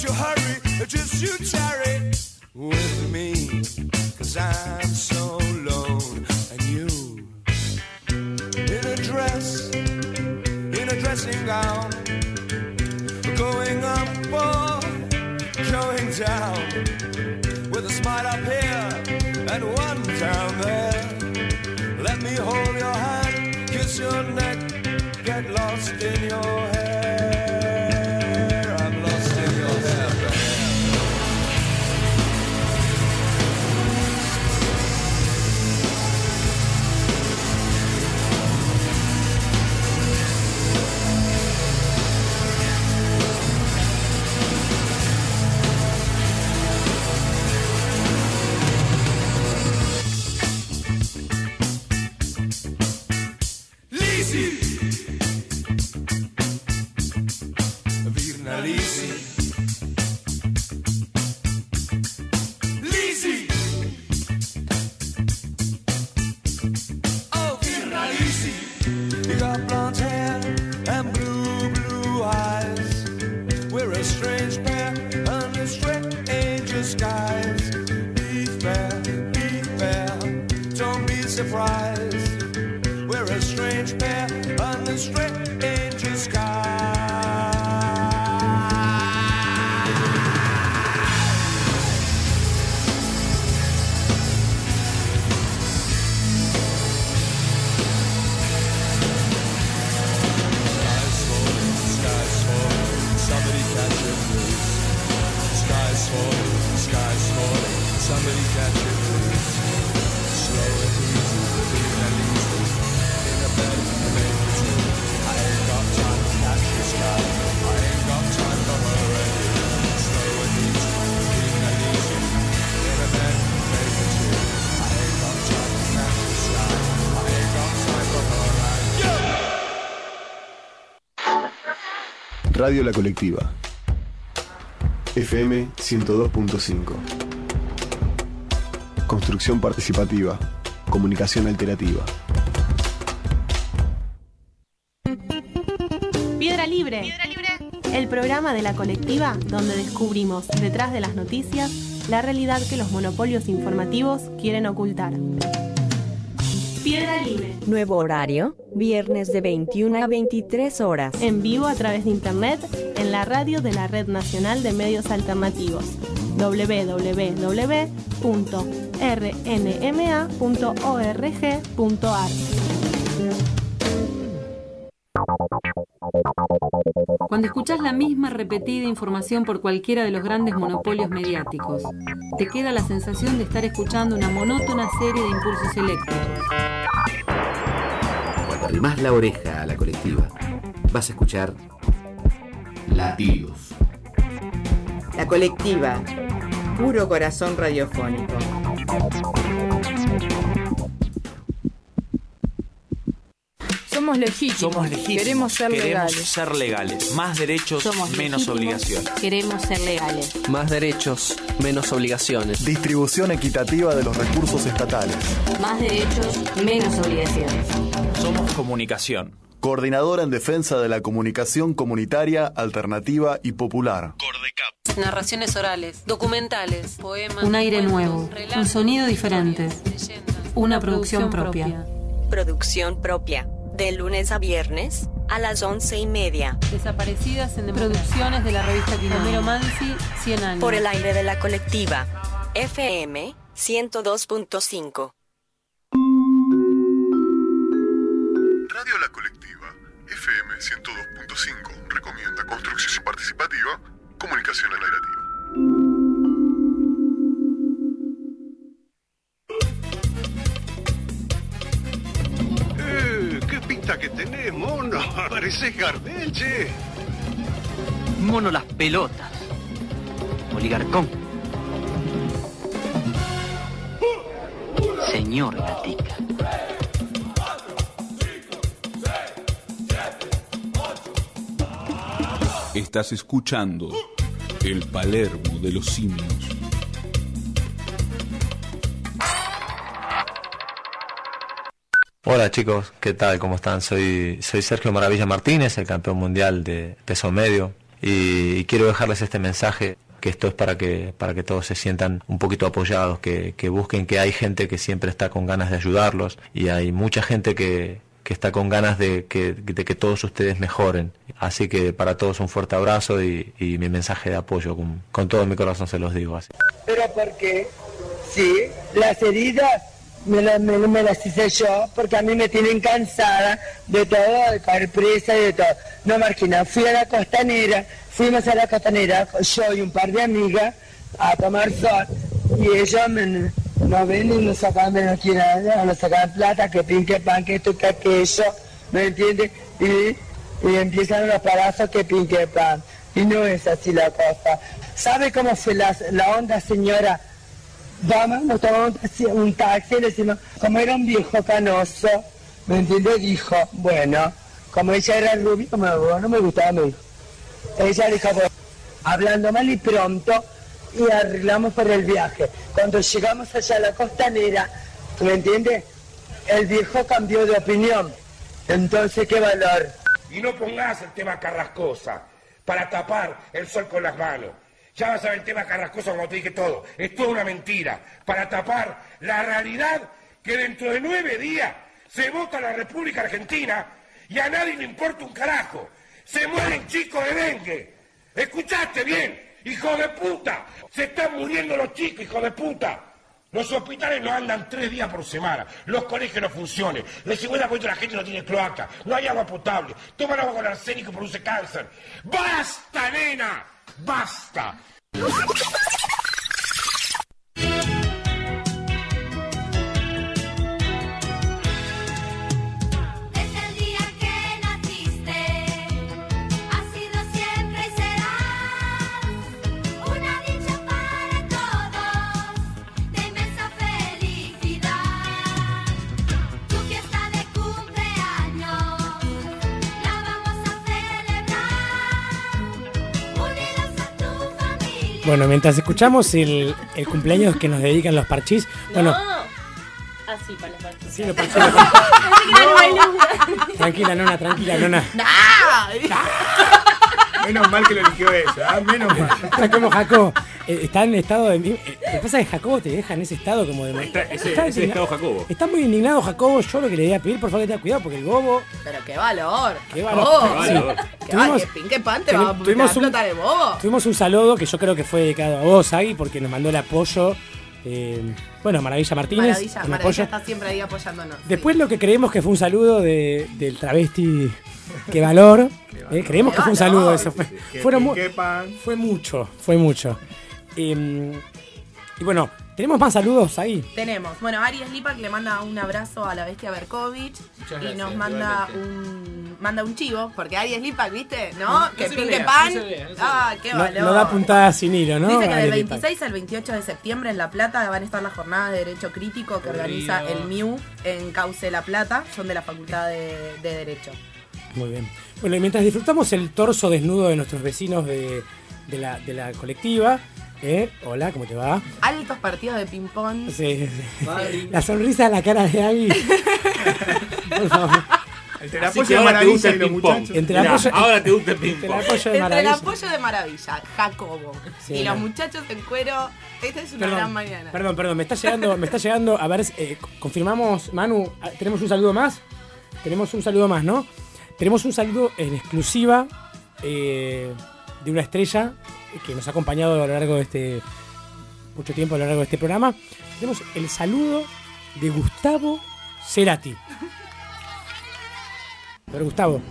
You hurry, just you tarry with me. Cause I'm so alone. And you, in a dress, in a dressing gown, going up or going down with a smile up here, and one down there. Let me hold your hand, kiss your neck, get lost in your hair. Radio La Colectiva. FM 102.5. Construcción participativa. Comunicación alternativa. Piedra Libre. El programa de la colectiva donde descubrimos detrás de las noticias la realidad que los monopolios informativos quieren ocultar. Piedra Libre. Nuevo horario, viernes de 21 a 23 horas. En vivo a través de internet en la radio de la Red Nacional de Medios Alternativos www.rnma.org.ar Cuando escuchas la misma repetida información por cualquiera de los grandes monopolios mediáticos, te queda la sensación de estar escuchando una monótona serie de impulsos eléctricos. Arrimás la oreja a la colectiva, vas a escuchar latidos. La colectiva, puro corazón radiofónico. Somos legítimos. Somos legítimos. Queremos ser Queremos legales. ser legales. Más derechos, Somos menos legítimos. obligaciones. Queremos ser legales. Más derechos, menos obligaciones. Distribución equitativa de los recursos estatales. Más derechos, menos obligaciones. Somos comunicación. Coordinadora en defensa de la comunicación comunitaria, alternativa y popular. Narraciones orales, documentales, poemas. Un aire nuevo, un sonido diferente, una producción propia. Producción propia. De lunes a viernes a las once y media. Desaparecidas en producciones de la revista Quilomero Mansi, 100 años. Por el aire de la colectiva. FM 102.5. Radio La Colectiva, FM 102.5, recomienda construcción participativa, comunicación alternativa. ¿Qué pinta que tenés, mono? Pareces Gardel, che. Mono las pelotas. Oligarcón. Señor Gatica. Estás escuchando el Palermo de los simios. Hola chicos, ¿qué tal? ¿Cómo están? Soy, soy Sergio Maravilla Martínez, el campeón mundial de peso medio, y, quiero dejarles este mensaje que esto es para que para que todos se sientan un poquito apoyados, que, que busquen que hay gente que siempre está con ganas de ayudarlos y hay mucha gente que, que está con ganas de que, de que todos ustedes mejoren. Así que para todos un fuerte abrazo y, mi mensaje de apoyo, con, con todo mi corazón se los digo así. Però perché Sí, las heridas me, la- me- las hice yo porque a mí me tienen cansada de todo, de caer presa y de todo. No, Marquina, fui a la costanera, fuimos a la costanera, yo y un par de amigas, a tomar sol y ellos me, nos ven y nos sacan, me nos quieren, nos sacan plata, que pin, que pan, que esto, que aquello, ¿me entiendes? Y, y empiezan los palazos que pin, que pan. Y no es así la cosa. ¿Sabe cómo fue la, la onda, señora? Vamos, nos tomamos un taxi, le decimos, como era un viejo canoso, ¿me entiendes? Dijo, bueno, como ella era rubia, me, no me gustaba, me dijo. Ella dijo, bueno, hablando mal y pronto, y arreglamos por el viaje. Cuando llegamos allá a la costanera, ¿me entiendes? El viejo cambió de opinión. Entonces, ¿qué valor? Y no pongas el tema Carrascosa para tapar el sol con las manos. Ya vas a ver el tema Carrascosa como te dije todo. Es toda una mentira. Para tapar la realidad que dentro de nueve días se vota la República Argentina y a nadie le importa un carajo. Se mueren chicos de dengue. ¿Escuchaste bien? Hijo de puta. Se están muriendo los chicos, hijo de puta. Los hospitales no andan tres días por semana, los colegios no funcionan, el 50% de la gente no tiene cloaca, no hay agua potable, toman agua con arsénico y produce cáncer. ¡Basta, nena! ¡Basta! Bueno, mientras escuchamos el, el cumpleaños que nos dedican los parchís, bueno, Ah, sí, para los partidos. Sí, los parchís. tranquila, nona, tranquila, nona. Menos mal que lo eligió ella, ¿ah? menos mal. Está como Jacobo. Eh, está en estado de. eh, Lo que pasa es que Jacobo te deja en ese estado como de. Está- ese- está ese estado Jacobo. Está muy indignado Jacobo. Yo lo que le voy a pedir, por favor, que tenga cuidado, porque el bobo. Pero qué valor. Qué valor. Oh, Sí. Qué valor. Tuvimos- Que pinque pan te va tuvimos- a te va a tuvimos un- explotar el bobo. Tuvimos un saludo que yo creo que fue dedicado a vos, Agui, porque nos mandó el apoyo. eh, bueno, Maravilla Martínez. Maravilla, Maravilla apoyo. está siempre ahí apoyándonos. Después lo que creemos que fue un saludo de, del travesti. Qué valor. eh, creemos que fue un saludo eso. Fue, fueron fue mucho, fue mucho. Em, y bueno, tenemos más saludos ahí. Tenemos, bueno, Aries Lipak le manda un abrazo a la bestia Berkovich y gracias, nos manda un manda un chivo, porque Aries Lipak, ¿viste? ¿no? No, no que pinque lea, pan. no lea, no ah, qué No, valor. no da puntada sin hilo, ¿no? Dice que del Ariel Lipa. 26 al 28 de septiembre en La Plata van a estar las jornadas de Derecho Crítico que organiza el MIU en Cauce La Plata, son de la Facultad de, de Derecho. Muy bien. Bueno, y mientras disfrutamos el torso desnudo de nuestros vecinos de, de la, de la colectiva, ¿eh? Hola, ¿cómo te va? Altos partidos de ping-pong. Sí, sí. La sonrisa de la cara de Agui. Por favor. Entre el Así apoyo de ahora Maravilla gusta y el los ping-pong. muchachos. Entre el Mirá, apoyo- ahora te gusta el Entre el ping-pong. apoyo de Entre maravilla. apoyo de Maravilla, Jacobo Sí, y los muchachos en cuero, esta es una gran Perdón, mañana. perdón, perdón, me está llegando, me está llegando, a ver, eh, confirmamos, Manu, ah, tenemos un saludo más, tenemos un saludo más, ¿no? Tenemos un saludo en exclusiva eh, de una estrella que nos ha acompañado a lo largo de este, mucho tiempo a lo largo de este programa. Tenemos el saludo de Gustavo Cerati. Ver, Gustavo.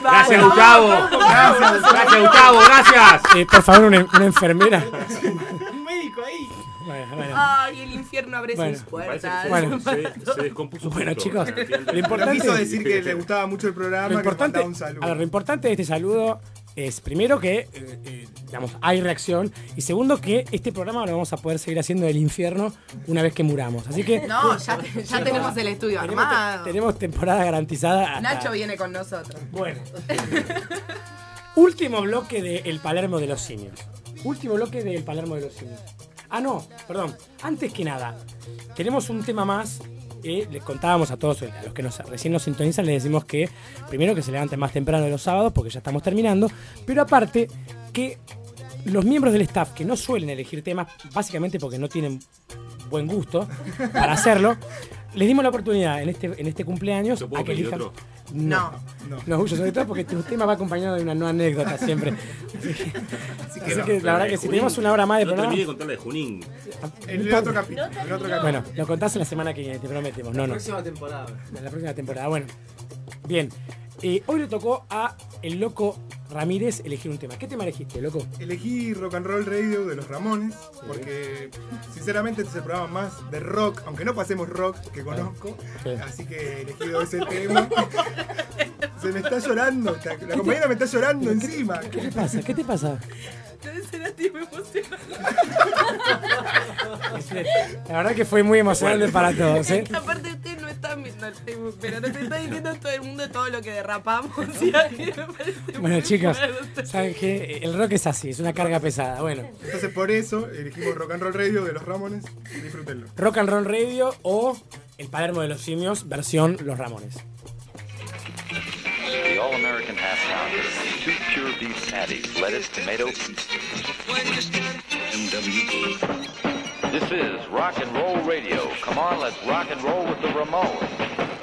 Gracias, Gustavo. Gracias, gracias, Gustavo, gracias. Eh, por favor, una, una enfermera. Bueno, bueno. Ay, el infierno abre Bueno, sus puertas. Bueno. Se, se descompuso. Bueno, chicos, lo importante Quiso decir que le gustaba mucho el programa, Lo importante, mandaba un saludo. a ver, lo importante de este saludo es, primero, que eh, eh, digamos, hay reacción, y segundo, que este programa lo vamos a poder seguir haciendo del infierno una vez que muramos. Así que No, ya, te- ya tenemos el estudio tenemos, armado. tenemos temporada garantizada. hasta- Nacho viene con nosotros. Bueno. Último bloque de El Palermo de los Simios. Último bloque del Palermo de los Simios. Ah, no, perdón. Antes que nada, tenemos un tema más. eh, les contábamos a todos, a los que nos, recién nos sintonizan, les decimos que primero que se levanten más temprano de los sábados porque ya estamos terminando, pero aparte que los miembros del staff que no suelen elegir temas, básicamente porque no tienen buen gusto para hacerlo, les dimos la oportunidad en este, en este cumpleaños ¿Yo puedo a que elijan. otro? No, no, no, Huyo, sobre todo porque tu tema va acompañado de una no anécdota siempre. Así que, así que la verdad que si tenemos una hora más de no programa. terminé de contarle de Junín. En el otro capítulo. en el otro capítulo. Bueno, lo contás en la semana que viene, te prometemos. No, no. Próxima temporada. En la próxima temporada. Bueno, bien. Eh, hoy le tocó a el loco Ramírez elegir un tema. ¿Qué tema elegiste, loco? Elegí Rock and Roll Radio de los Ramones, porque sinceramente este es el programa más de rock, aunque no pasemos rock que conozco, Sí. así que he elegido ese tema. Se me está llorando, la compañera me está llorando encima. ¿Qué te pasa? ¿Qué te pasa? Debe ser a ti, me emociona. La verdad que fue muy emocionante para todos, ¿eh? Aparte ustedes no están viendo el Facebook, pero nos está diciendo todo el mundo todo lo que derrapamos. Y a mí me parece Bueno, chicos. ¿saben qué? El rock es así, es una carga pesada. Bueno, Entonces por eso elegimos Rock and Roll Radio de los Ramones, disfrútenlo. Rock and Roll Radio o El Palermo de los Simios, versión Los Ramones. The All American half pound. Two pure beef patties, lettuce, tomato. This is rock and roll radio. Come on, let's rock and roll with the Ramones.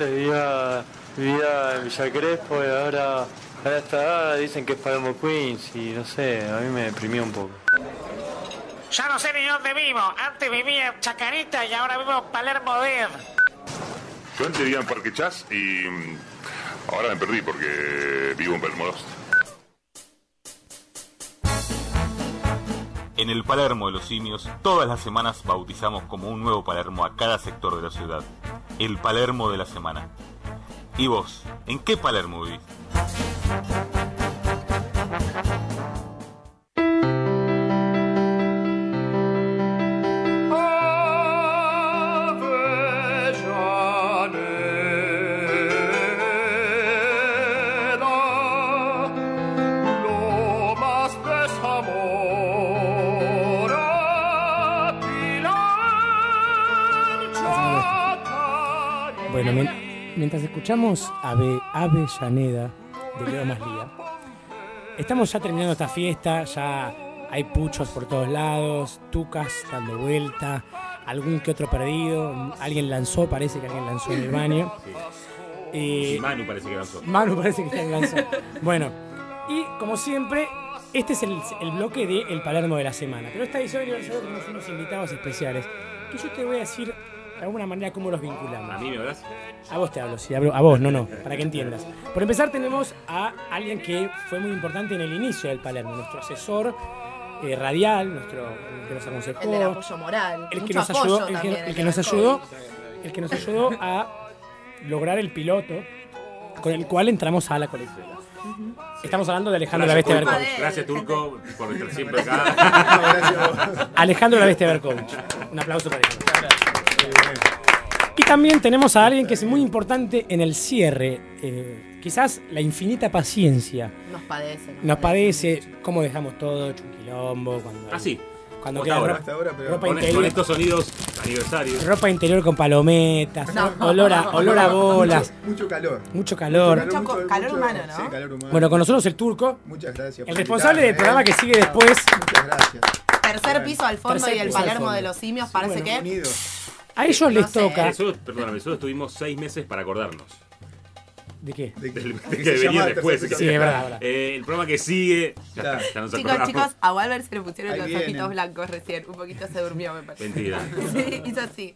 Antes vivía, vivía en Villa Crespo y ahora a esta edad dicen que es Palermo Queens y no sé, a mí me deprimió un poco. Ya no sé ni dónde vivo. Antes vivía en Chacarita y ahora vivo en Palermo Dead. Yo antes vivía en Parque Chas y mm, ahora me perdí porque vivo en Palermo Lost. En el Palermo de los Simios, todas las semanas bautizamos como un nuevo Palermo a cada sector de la ciudad. El Palermo de la semana. ¿Y vos? ¿En qué Palermo vivís? Escuchamos Ave, Avellaneda de Leo Maslía, estamos ya terminando esta fiesta, ya hay puchos por todos lados, tucas dando vuelta, algún que otro perdido, alguien lanzó, parece que alguien lanzó en el baño. Eh, Y Manu parece que lanzó. Manu parece que lanzó. Bueno, y como siempre, este es el, el bloque de El Palermo de la semana. Pero esta edición aniversario tenemos unos invitados especiales que yo te voy a decir de alguna manera cómo los vinculamos. ¿A mí me hablas? A vos te hablo, sí, hablo- a vos, no, no, para que entiendas. Por empezar tenemos a alguien que fue muy importante en el inicio del Palermo, nuestro asesor eh, radial, nuestro el que nos aconsejó, El del apoyo moral. el que nos ayudó, el que, el nos ayudó, el que nos ayudó a lograr el piloto con el cual entramos a la colectiva. Estamos hablando de Alejandro la Bestia. Gracias, Turco, por estar siempre acá. Alejandro la Bestia. Un aplauso para Alejandro. Y también tenemos a alguien que es muy importante en el cierre. eh, quizás la infinita paciencia. Nos padece. Nos padece cómo dejamos todo, hecho un quilombo. Cuando, Ah, sí. Cuando Hasta queda ahora. ropa, Hasta ahora, pero- ropa Con- interior, con estos sonidos aniversarios. ropa interior con palometas, No. olor, a, olor a bolas, Mucho, mucho calor. mucho calor. Mucho co- calor humano, ¿no? Sí, calor humano. Bueno, con nosotros el turco, Muchas gracias. el responsable del programa ¿eh? que sigue después. Muchas gracias. Tercer piso al fondo Tercer y el Palermo de los simios parece que. A ellos les toca. Nosotros, perdóname, nosotros tuvimos seis meses para acordarnos. ¿De qué? De que venía después. Sí, es verdad, es verdad. Eh, el programa que sigue. Ya, está, ya nos Chicos, acordamos. chicos, a Walter se le pusieron Ahí los vienen. ojitos blancos recién. Un poquito se durmió, me parece. Mentira. Sí, hizo así.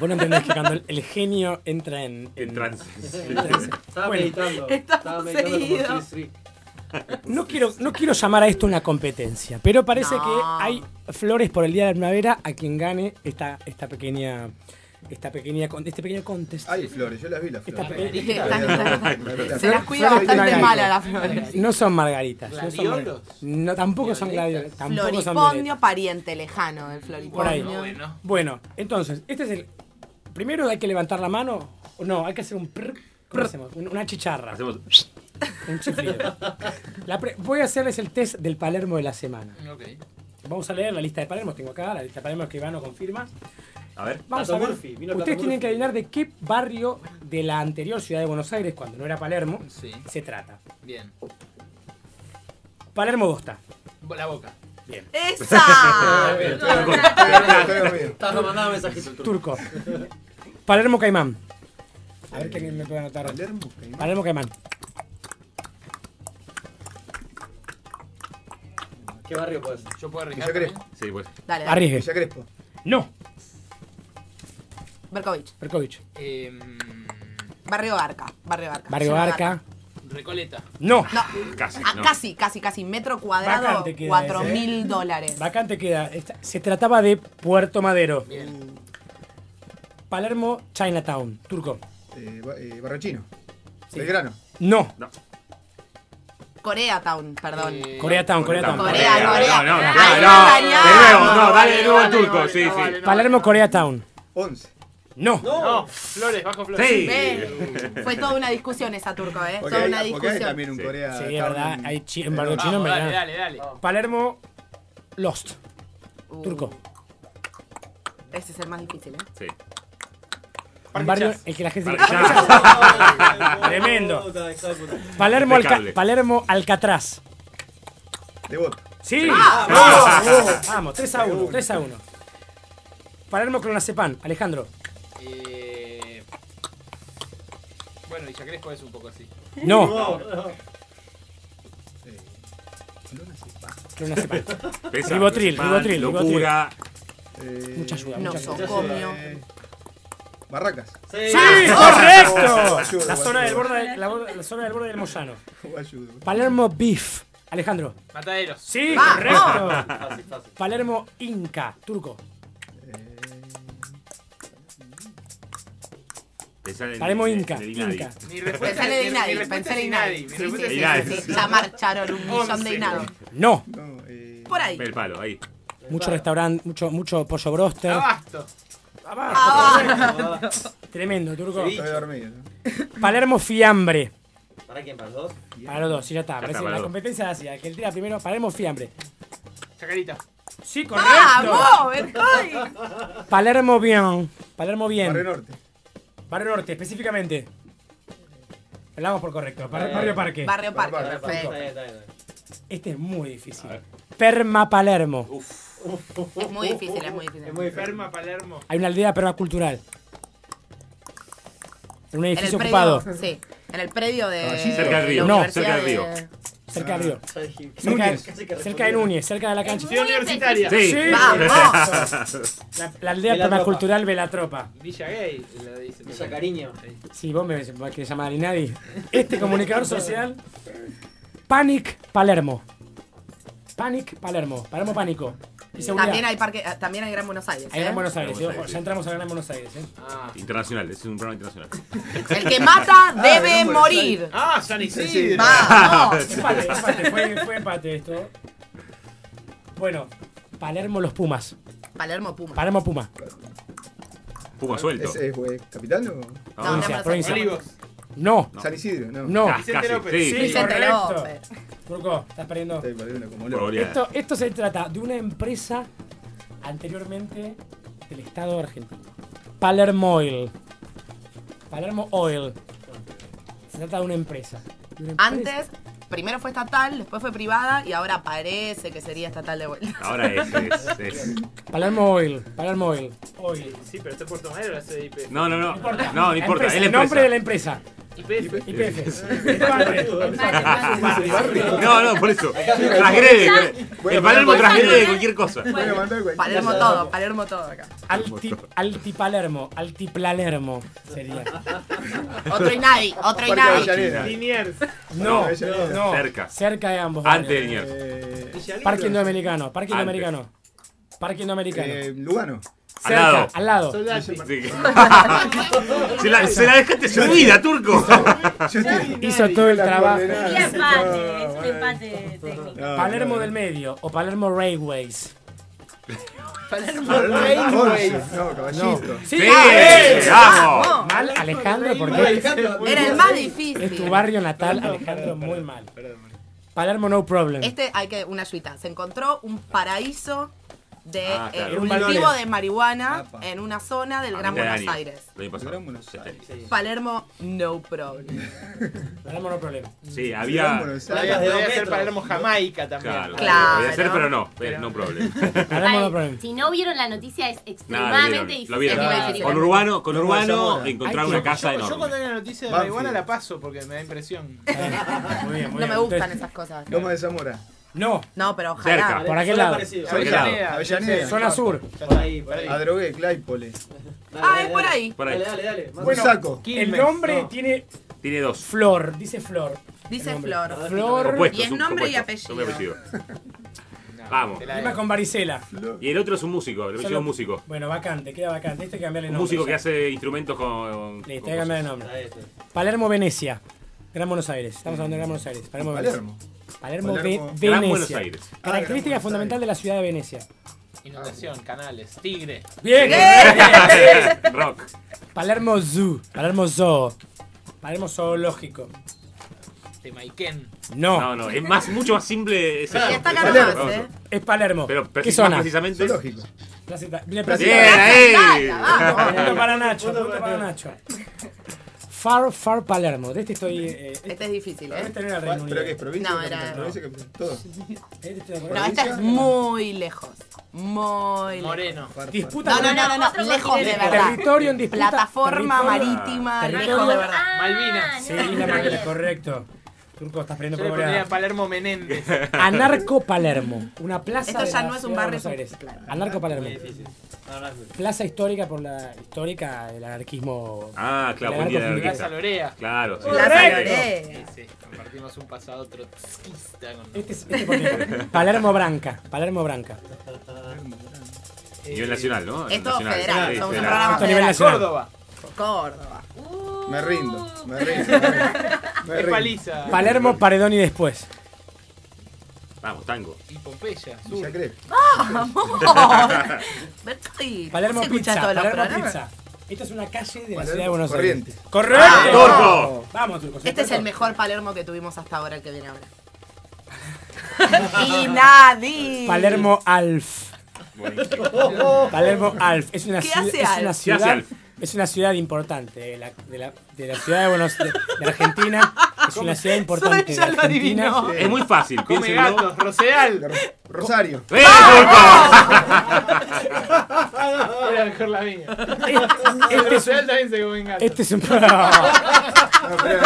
Vos no entendés que cuando el, el genio entra en, En trance. en trance. Estaba Bueno, meditando. Estaba meditando como. Sri Sri. No quiero, no quiero llamar a esto una competencia, pero parece No. que hay flores por el día de la primavera a quien gane esta, esta pequeña. Esta pequeña, este pequeño contest. Hay flores, yo las vi las Esta flores. pequeña- Se las cuida bastante mal a las flores. No son margaritas. No, son no tampoco son gladiolos. Tampoco son Floripondio, pariente lejano del Por ahí. floripondio. Bueno, entonces, este es el. Primero hay que levantar la mano. O no, hay que hacer un. prr, ¿Cómo hacemos? Un- Una chicharra. Hacemos. Un chiflido. La pre- voy a hacerles el test del Palermo de la semana. Vamos a leer la lista de Palermo. Tengo acá la lista de Palermo que Ivano confirma. A ver. Vamos Tato a ver. Murphy, vino Ustedes Tato tienen Murphy. que adivinar de qué barrio de la anterior ciudad de Buenos Aires, cuando no era Palermo, Sí. se trata. Bien. Palermo Bosta. La boca. Bien. ¡Esa! Estás mandando mensajitos. Turco. Palermo Caimán. A ver quién me puede anotar. Palermo, Caimán. ¿Qué barrio puede ser? Yo puedo Villa arriesgar. Crespo. Sí, pues. Dale, dale. Arriesgue. Villa Crespo. No. Berkovich. Berkovich. Eh, Barrio Arca. Barrio Arca. Barrio Arca. Recoleta. No. No. Casi. Ah, no. Casi, casi, casi. Metro cuadrado, Vacante queda 4 ese, ¿eh? mil dólares. Vacante queda. Esta- se trataba de Puerto Madero. Bien. Palermo, Chinatown. Turco. Eh, ba- eh, Barrio Chino. Sí. Belgrano. No. Coreatown, perdón. Eh, Coreatown, Coreatown. Corea, Corea. No, no, Ay, no, me no. nuevo, no, dale de nuevo el turco. Sí, no, sí. no. Palermo, Coreatown. 11. No. No, Flores, bajo Flores. Sí. Ve, Fue toda una discusión esa turco, ¿eh? Porque toda hay, una hay discusión. también un Sí. Corea. Sí, es verdad. en- Hay chi- Londres. chino en dale, dale, dale. Palermo, Lost. Uh, Turco. Ese es el más difícil, ¿eh? Sí. Un barrio en que la gente. Tremendo. Palermo, Alca-. Palermo, Alcatraz. Devoto. Sí. Ah, Vamos, vamos, 3 a 1, 3 a 1. Palermo Clonazepam, Alejandro. Eh, bueno, Villa Crespo es un poco así. No. Clonazepam. Pesa, Ribotril, mal, ribotril, Locura. eh, Mucha ayuda, mucha ayuda. Nosocomio. Eh, Barracas. ¡Sí, Ah, correcto! La zona del borde, la, la zona del borde del Moyano. Palermo Beef, Alejandro. Mataderos. Sí, ¡Vamos! correcto. Fácil, fácil. Palermo Inca, turco. El- Palermo Inca, Inadi. Inca. Mi respuesta en mi- Inadi, pensé en Inadi. Sí, sí, sí, Inadi. sí, sí. Ya marcharon un millón de inados. No. No, eh, Por ahí. El palo, ahí. Mucho restaurante, mucho, mucho pollo broster. Abasto. Ah, Tremendo, turco. estoy dormido. ¿no? Palermo Fiambre. ¿Para quién? ¿Para los dos? Para los dos, sí, ya está. Parece está, para la los dos. competencia es así. El que tira primero, Palermo Fiambre. Chacarita. Sí, correcto. ¡Vamos! Palermo Bien. Palermo Bien. Barrio Norte. Barrio Norte, específicamente. Hablamos por correcto. Bar- Barrio Parque. Barrio Parque, Barrio perfecto. bien, está bien. Este es muy difícil. Perma Palermo. Es muy difícil, es muy difícil. Es muy enferma, Palermo. Hay una aldea permacultural. En un En el edificio predio, ocupado. sí. En el predio de. Allí cerca del de río. No, cerca del río. de- Cerca del río. Casi Cerca, que de. Núñez, cerca de la cancha. Muy universitaria. Sí. Sí. ¡Vamos! La, la aldea Velatropa. permacultural Velatropa. Villa Gay. la dice. Villa Cariño. Sí, vos me querés llamar a nadie. Este comunicador social. Panic Palermo. Panic Palermo. Palermo Pánico. Y. También hay parque, eh, también hay Gran Buenos Aires. Ahí en ¿eh? Buenos Aires, Buenos ojo, Aires. ya entramos a Gran Buenos Aires. ¿eh? Internacional, ese es un programa internacional. El que mata debe Gran Buenos morir. Ah, San Isidro. Vamos. Empate, empate, fue, fue empate esto. Bueno, Palermo los Pumas. Palermo Puma. Palermo Puma. Puma suelto. ¿Es, es güey, capital o? Provincia, provincia. No. San Isidro, no. No. Ah, Vicente casi, López. sí. Sí, Vicente correcto. López. Turco, estás perdiendo. Estoy perdiendo como loco. Esto, esto se trata de una empresa anteriormente del Estado argentino. Palermo Oil. Palermo Oil. Se trata de una empresa. De una empresa- Antes, primero fue estatal, después fue privada y ahora parece que sería estatal de vuelta. Ahora es, es, es. Palermo Oil. Palermo Oil. Oil. Sí, pero este Puerto Madero es de IPF. No, no, no. No, no importa. empresa, Es la el nombre de la empresa. IPF. IPF. No, no, por eso. Transgrede. El Palermo transgrede cualquier cosa. Palermo todo, Palermo todo acá. Alti, altipalermo. Altiplalermo sería. Otro Inadi, otro Parque Inadi. Avellaneda. Liniers. No, no. Cerca. Cerca de ambos. Antes de. Liniers. Parque Indoamericano. Parque. Indoamericano. Parque Indoamericano. Eh, Lugano. Al lado. al lado. Sí. se, la, se la dejaste subida, turco. Hizo todo el trabajo. Y empate, es un empate técnico. Palermo del medio o Palermo Railways. Palermo Railway. No, caballito. Sí, Sí, Ah, vamos. Mal, Alejandro, porque Era el más difícil. es tu barrio natal, Alejandro, muy mal. Palermo no problem. Este hay que, una ayuita. Se encontró un paraíso de Ah, claro. eh, Un cultivo de marihuana en una zona del Gran Buenos. Aires. Gran Buenos Sí. Palermo, no problem. Palermo no problem. Sí, había. Podría Aires. podría ser Palermo Jamaica también. Claro, Claro. Podía ser, pero no. pero No problem. Palermo no problem. si no vieron la noticia es lo extremadamente vieron. difícil. Lo. Con Urbano, con No, Urbano encontrar una casa Yo, yo cuando enorme. la noticia de marihuana la paso porque me da impresión. Muy bien, muy No bien. me gustan esas cosas. Loma de Zamora. No, No, pero ojalá. Cerca. por aquel lado. Avellaneda. Avellaneda. Zona sur. Ya está ahí, por ahí. Adrogué, Claypole. Ah, es por ahí. Por ahí. Bueno, Saco. el nombre no. tiene Tiene dos. Flor, dice Flor. Dice nombre. Flor. Flor, Y es nombre y compuesto, nombre y apellido. Vamos. con varicela. Y el otro es un músico, el apellido es un músico. Bueno, vacante, queda vacante. Este hay que cambiarle Un nombre. músico que hace instrumentos con. Listo, hay que cambiarle nombre. Palermo, Venecia. Gran Buenos Aires. Estamos hablando de Gran Buenos Aires. Palermo. Palermo. Palermo, Palermo. Ve- Gran Venecia. Buenos Aires. Característica Buenos fundamental de la ciudad de Venecia. Inundación, canales, tigre, Bien. Rock. Palermo Zoo. Palermo Zoo. Palermo Zoológico. Temaiken. No, No, no, es más, mucho más simple. ese- Sí, está Palermo. nomás, ¿eh? es Palermo. Pero ¿Qué zona? más precisamente. Zoológico. Placita- Bien, Bien, Placita. ahí. Punto para Nacho, punto para Nacho. Far, Far Palermo. De este estoy. Eh, Este es difícil, ¿eh? este no era el Reino ¿Pero Unido. qué es provincia? No, era-? Provincia. Todo. Este. No, este es muy lejos. Muy lejos. Moreno. Disputa No, con- no, no, no, no, lejos de verdad. Territorio en disputa. Plataforma territorio- marítima, territorio- lejos de verdad. Ah, Malvinas. Sí, la Malvinas, correcto. Turco, estás perdiendo Yo le pondría. Palermo Menéndez. Anarco Palermo. Una plaza. Esto de ya la no es un de barrio, Buenos Aires. claro. Anarco Palermo. Muy difícil. No, no es difícil. Plaza histórica por la histórica del anarquismo. Ah, claro, buen día de. Plaza Lorea. Claro, sí. Plaza. Lorea. Sí, sí, compartimos un pasado trotskista con Este es este. Palermo Branca. Palermo Branca. Nivel nacional, ¿no? Esto Nacional, federal, somos un programa Esto a nivel federal. nacional. Córdoba. Córdoba. Me rindo, me rindo. me rindo. Me Es rindo. paliza. Palermo, Paredón y después. Vamos, tango. Y Pompeya. Sur. ¡Vamos! Palermo ¿se escucha Pizza. Palermo? Pizza. Esta es una calle de la ciudad de Buenos Corrientes. Aires. ¡Correcto! ¡Turco! Vamos, Turco. Este es el mejor Palermo que tuvimos hasta ahora, el que viene ahora. y nadie. Palermo Alf. Palermo Alf. Es una, ¿Qué hace es una Alf? ¿Qué hace ciudad. Alf? Es una ciudad importante de la, de la, de la ciudad de Buenos de, de Argentina. Es una ciudad importante de Argentina. Es muy fácil, Come piénsenlo. gatos. Rosedal. Rosario. ¡Eh, Era mejor la mía. Este es, Rosedal también se come gatos. este es un. No, pero-.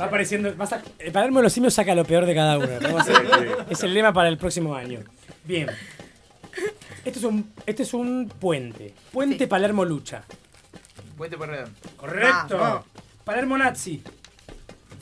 Va apareciendo. vas a- el Palermo de los simios saca lo peor de cada uno. Es el lema para el próximo año. Bien. Este es un, este es un puente. Puente Sí. Palermo Lucha. Puente. Correcto. Palermo Nazi.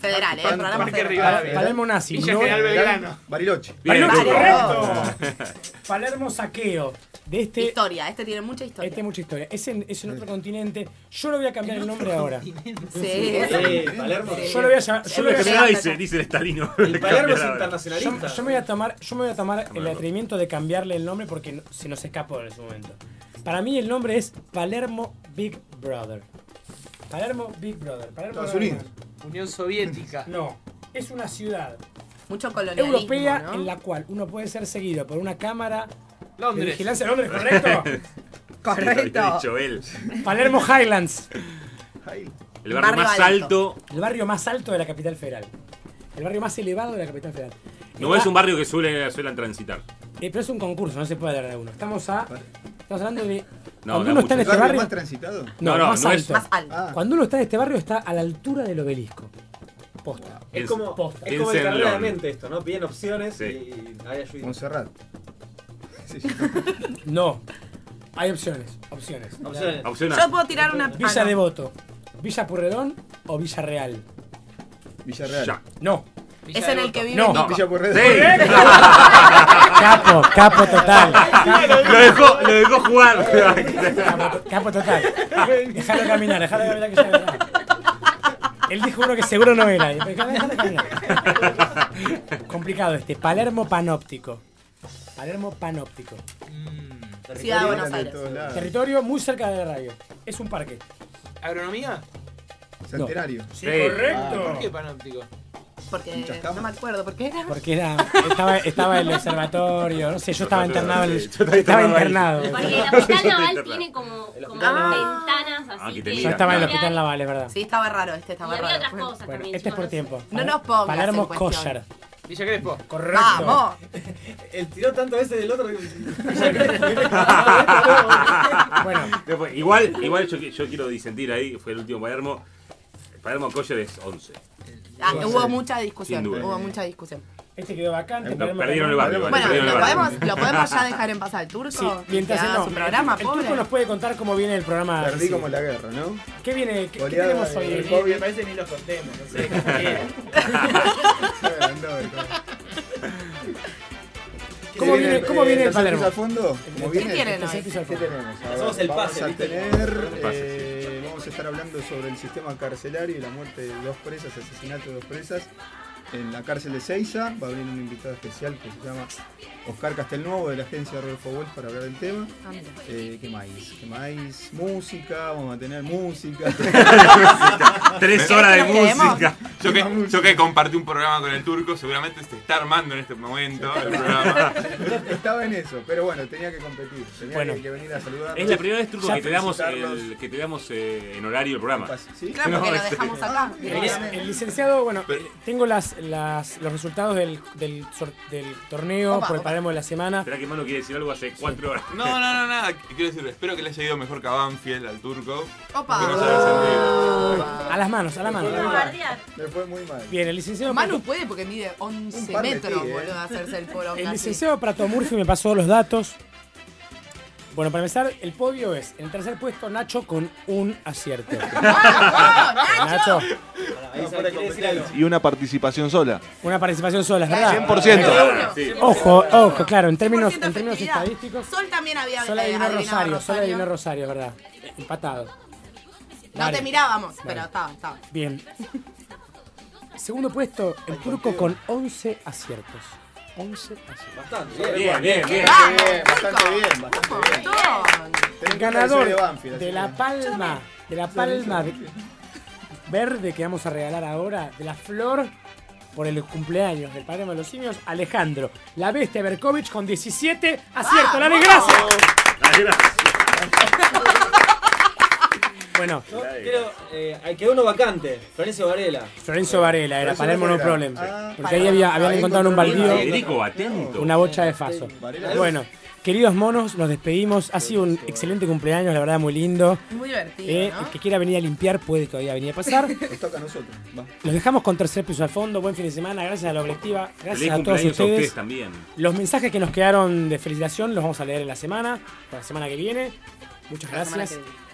Federal, ¿eh? Programa Parque federal. Rivadavia. Palermo nazi. Villa no- General Belgrano. Bariloche. Bariloche, Bien. correcto. Palermo saqueo. De este. Historia, este tiene mucha historia. Este mucha historia. Es en, es en otro continente. Yo le voy a cambiar el nombre ahora. Sí. Eh, Palermo. Yo lo voy a llamar. Yo lo voy a llamar- dice, dice el estalino. El Palermo es Yo, internacionalista. yo me voy a tomar, yo me voy a tomar el atrevimiento de cambiarle el nombre porque se nos escapó en ese momento. Para mí el nombre es Palermo Big Brother. Palermo Big Brother. Palermo Estados Unidos. Unión Soviética. No, es una ciudad Mucho colonialismo, europea ¿no? en la cual uno puede ser seguido por una cámara de Londres. vigilancia. Londres, correcto. Correcto. Dicho él. Palermo Highlands, El barrio Barrio más alto. alto. el barrio más alto de la capital federal. El barrio más elevado de la capital federal. No es un barrio que suele, suelen transitar. Eh, pero es un concurso, no se puede hablar de uno. Estamos a. Estamos hablando de. No, cuando uno está en este ¿El barrio más transitado? No, No, no, más, no es- alto. Más alto. Ah. Cuando uno está en este barrio está a la altura del obelisco. Posta. Es como, Posta. es como el carrera de en- mente esto, ¿no? Piden opciones Sí. y hay ayuda. Montserrat. Sí, sí. No. Hay opciones. Opciones. Opciones. Opción A. Yo puedo tirar una. Villa ah, no. Devoto. Villa Purredón o Villa Real. Villarreal. Ya. No. Es en el que vive No. Villa. Sí. Capo, capo total. Lo dejó, lo dejó jugar. Capo, capo total. Déjalo caminar, déjalo caminar que ya verá. Él dijo uno que seguro no era. Déjalo caminar. Complicado este. Palermo panóptico. Palermo panóptico. Ciudad de Buenos Aires. Territorio muy cerca de la radio. Es un parque. ¿Agronomía? Centenario. Sí, Sí. correcto. ¿Por qué panóptico? Porque no me acuerdo, ¿por qué era? Porque era, estaba, estaba en el observatorio, no sé, yo estaba internado en el, estaba estaba ahí. internado. Porque el hospital naval tiene como, El como naval. ventanas Ah, así que Yo estaba en el hospital naval, es verdad. Sí, estaba raro, este Y estaba había raro. otras cosas Bueno, también. este es por tiempo. No nos pongas Palermo en. Kosher. Villa Crespo. Correcto. ¡Vamos! Él tiró tanto ese del otro que. Bueno, Después, igual, igual yo, yo quiero disentir ahí, fue el último Palermo. Palermo Coller es 11. Ah, hubo mucha discusión, Sin duda. hubo mucha discusión. este quedó vacante. No, Palermo perdieron el barrio, Bueno, perdieron ¿lo el barrio. podemos, ¿lo podemos ya dejar en paz al turco? Sí, Que mientras haga no, su programa, el, el pobre. turco nos puede contar cómo viene el programa. Perdí Sí. como la guerra, ¿no? ¿Qué viene? ¿Qué, qué tenemos hoy? COVID. me parece ni los contemos, no sé. ¿Cómo viene- cómo viene el Palermo? al fondo? ¿Cómo ¿Qué viene? hoy? ¿Qué tenemos? A Hacemos el vamos pase, a ¿viste? tener, pase, eh, vamos a estar hablando sobre el sistema carcelario y la muerte de dos presas, asesinato de dos presas en la cárcel de Seiza. Va a venir un invitado especial que se llama Oscar Castelnuovo de la agencia Rodolfo Wells para hablar del tema. Ah. Eh, ¿Qué más? ¿Qué más? Música, vamos a tener música. Tres ¿Qué horas de música. Yo que, yo que compartí un programa con el turco, seguramente se está armando en este momento el programa. Estaba en eso, pero bueno, tenía que competir. Tenía Bueno. que, que venir a saludar. Es la primera vez, Turco, que te damos, el, que te damos eh, en horario el programa. ¿Sí? Claro, porque lo este- dejamos acá. El, directamente. el licenciado, bueno, Pero- eh, tengo las, las, los resultados del, del, sor- del torneo Opa, por el. Palermo de la semana. Espera que Mano quiere decir algo hace cuatro horas. No, no, no, nada. Quiero decir, espero que le haya ido mejor que a Banfield, al turco. Opa. No. A las manos, a las manos. Fue muy mal. Bien, el licenciado Manu Prato, puede porque mide 11 Un par de metros, ti, eh. boludo, hacerse el polo. el licenciado Prato Murphy me pasó los datos. Bueno, para empezar, el podio es en tercer puesto Nacho con un acierto. Nacho. Y una participación sola. una participación sola, es verdad. 100%. Sí. Ojo, ojo, claro, en términos, 100% en términos estadísticos, Sol también había solo eh, adivinó Rosario, solo adivinó Rosario. Es verdad. Empatado. No Vale. te mirábamos, Vale. pero estaba, estaba. Bien. Segundo puesto, el turco con 11 aciertos. 11 aciertos. Bastante. Bien, bien, bien. ¡Vamos, bien, bastante bien, bastante bien. que Ganador de la palma, de la palma de- verde que vamos a regalar ahora, de la flor por el cumpleaños del Palermo de los Simios, Alejandro, la bestia Berkovich con 17 aciertos. ¡La desgracia! Ay, gracias. Bueno, quiero. Eh, ahí quedó uno vacante. Florencio Varela. Florencio Varela, era Palermo no problem. Ah, Porque ahí había, habían encontrado en un baldío Federico, atento. una bocha de faso. Bueno, queridos monos, nos despedimos. Ha sido un excelente cumpleaños, la verdad, muy lindo. Muy divertido, Eh, ¿no? El que quiera venir a limpiar puede todavía venir a pasar. Nos toca a nosotros. Va. Los dejamos con tercer piso al fondo. Buen fin de semana. Gracias a la colectiva. Gracias Feliz a todos cumpleaños a ustedes. ustedes también. Los mensajes que nos quedaron de felicitación los vamos a leer en la semana, la semana que viene. Muchas La gracias.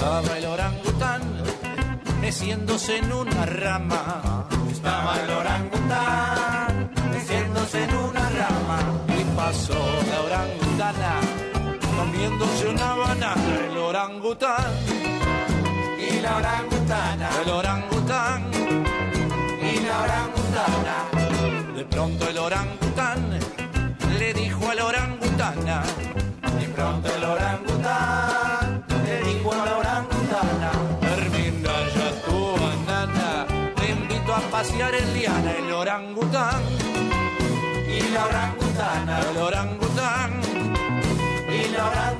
Estaba el orangután meciéndose en una rama. Estaba el orangután meciéndose en una rama. Y pasó la orangutana comiéndose una banana. El orangután. Y la orangutana. El orangután. Y la orangutana. De pronto el orangután le dijo a la orangutana. De pronto el orangután le dijo pasear en liana el orangután. Y la orangutana, el orangután. Y la orangutana.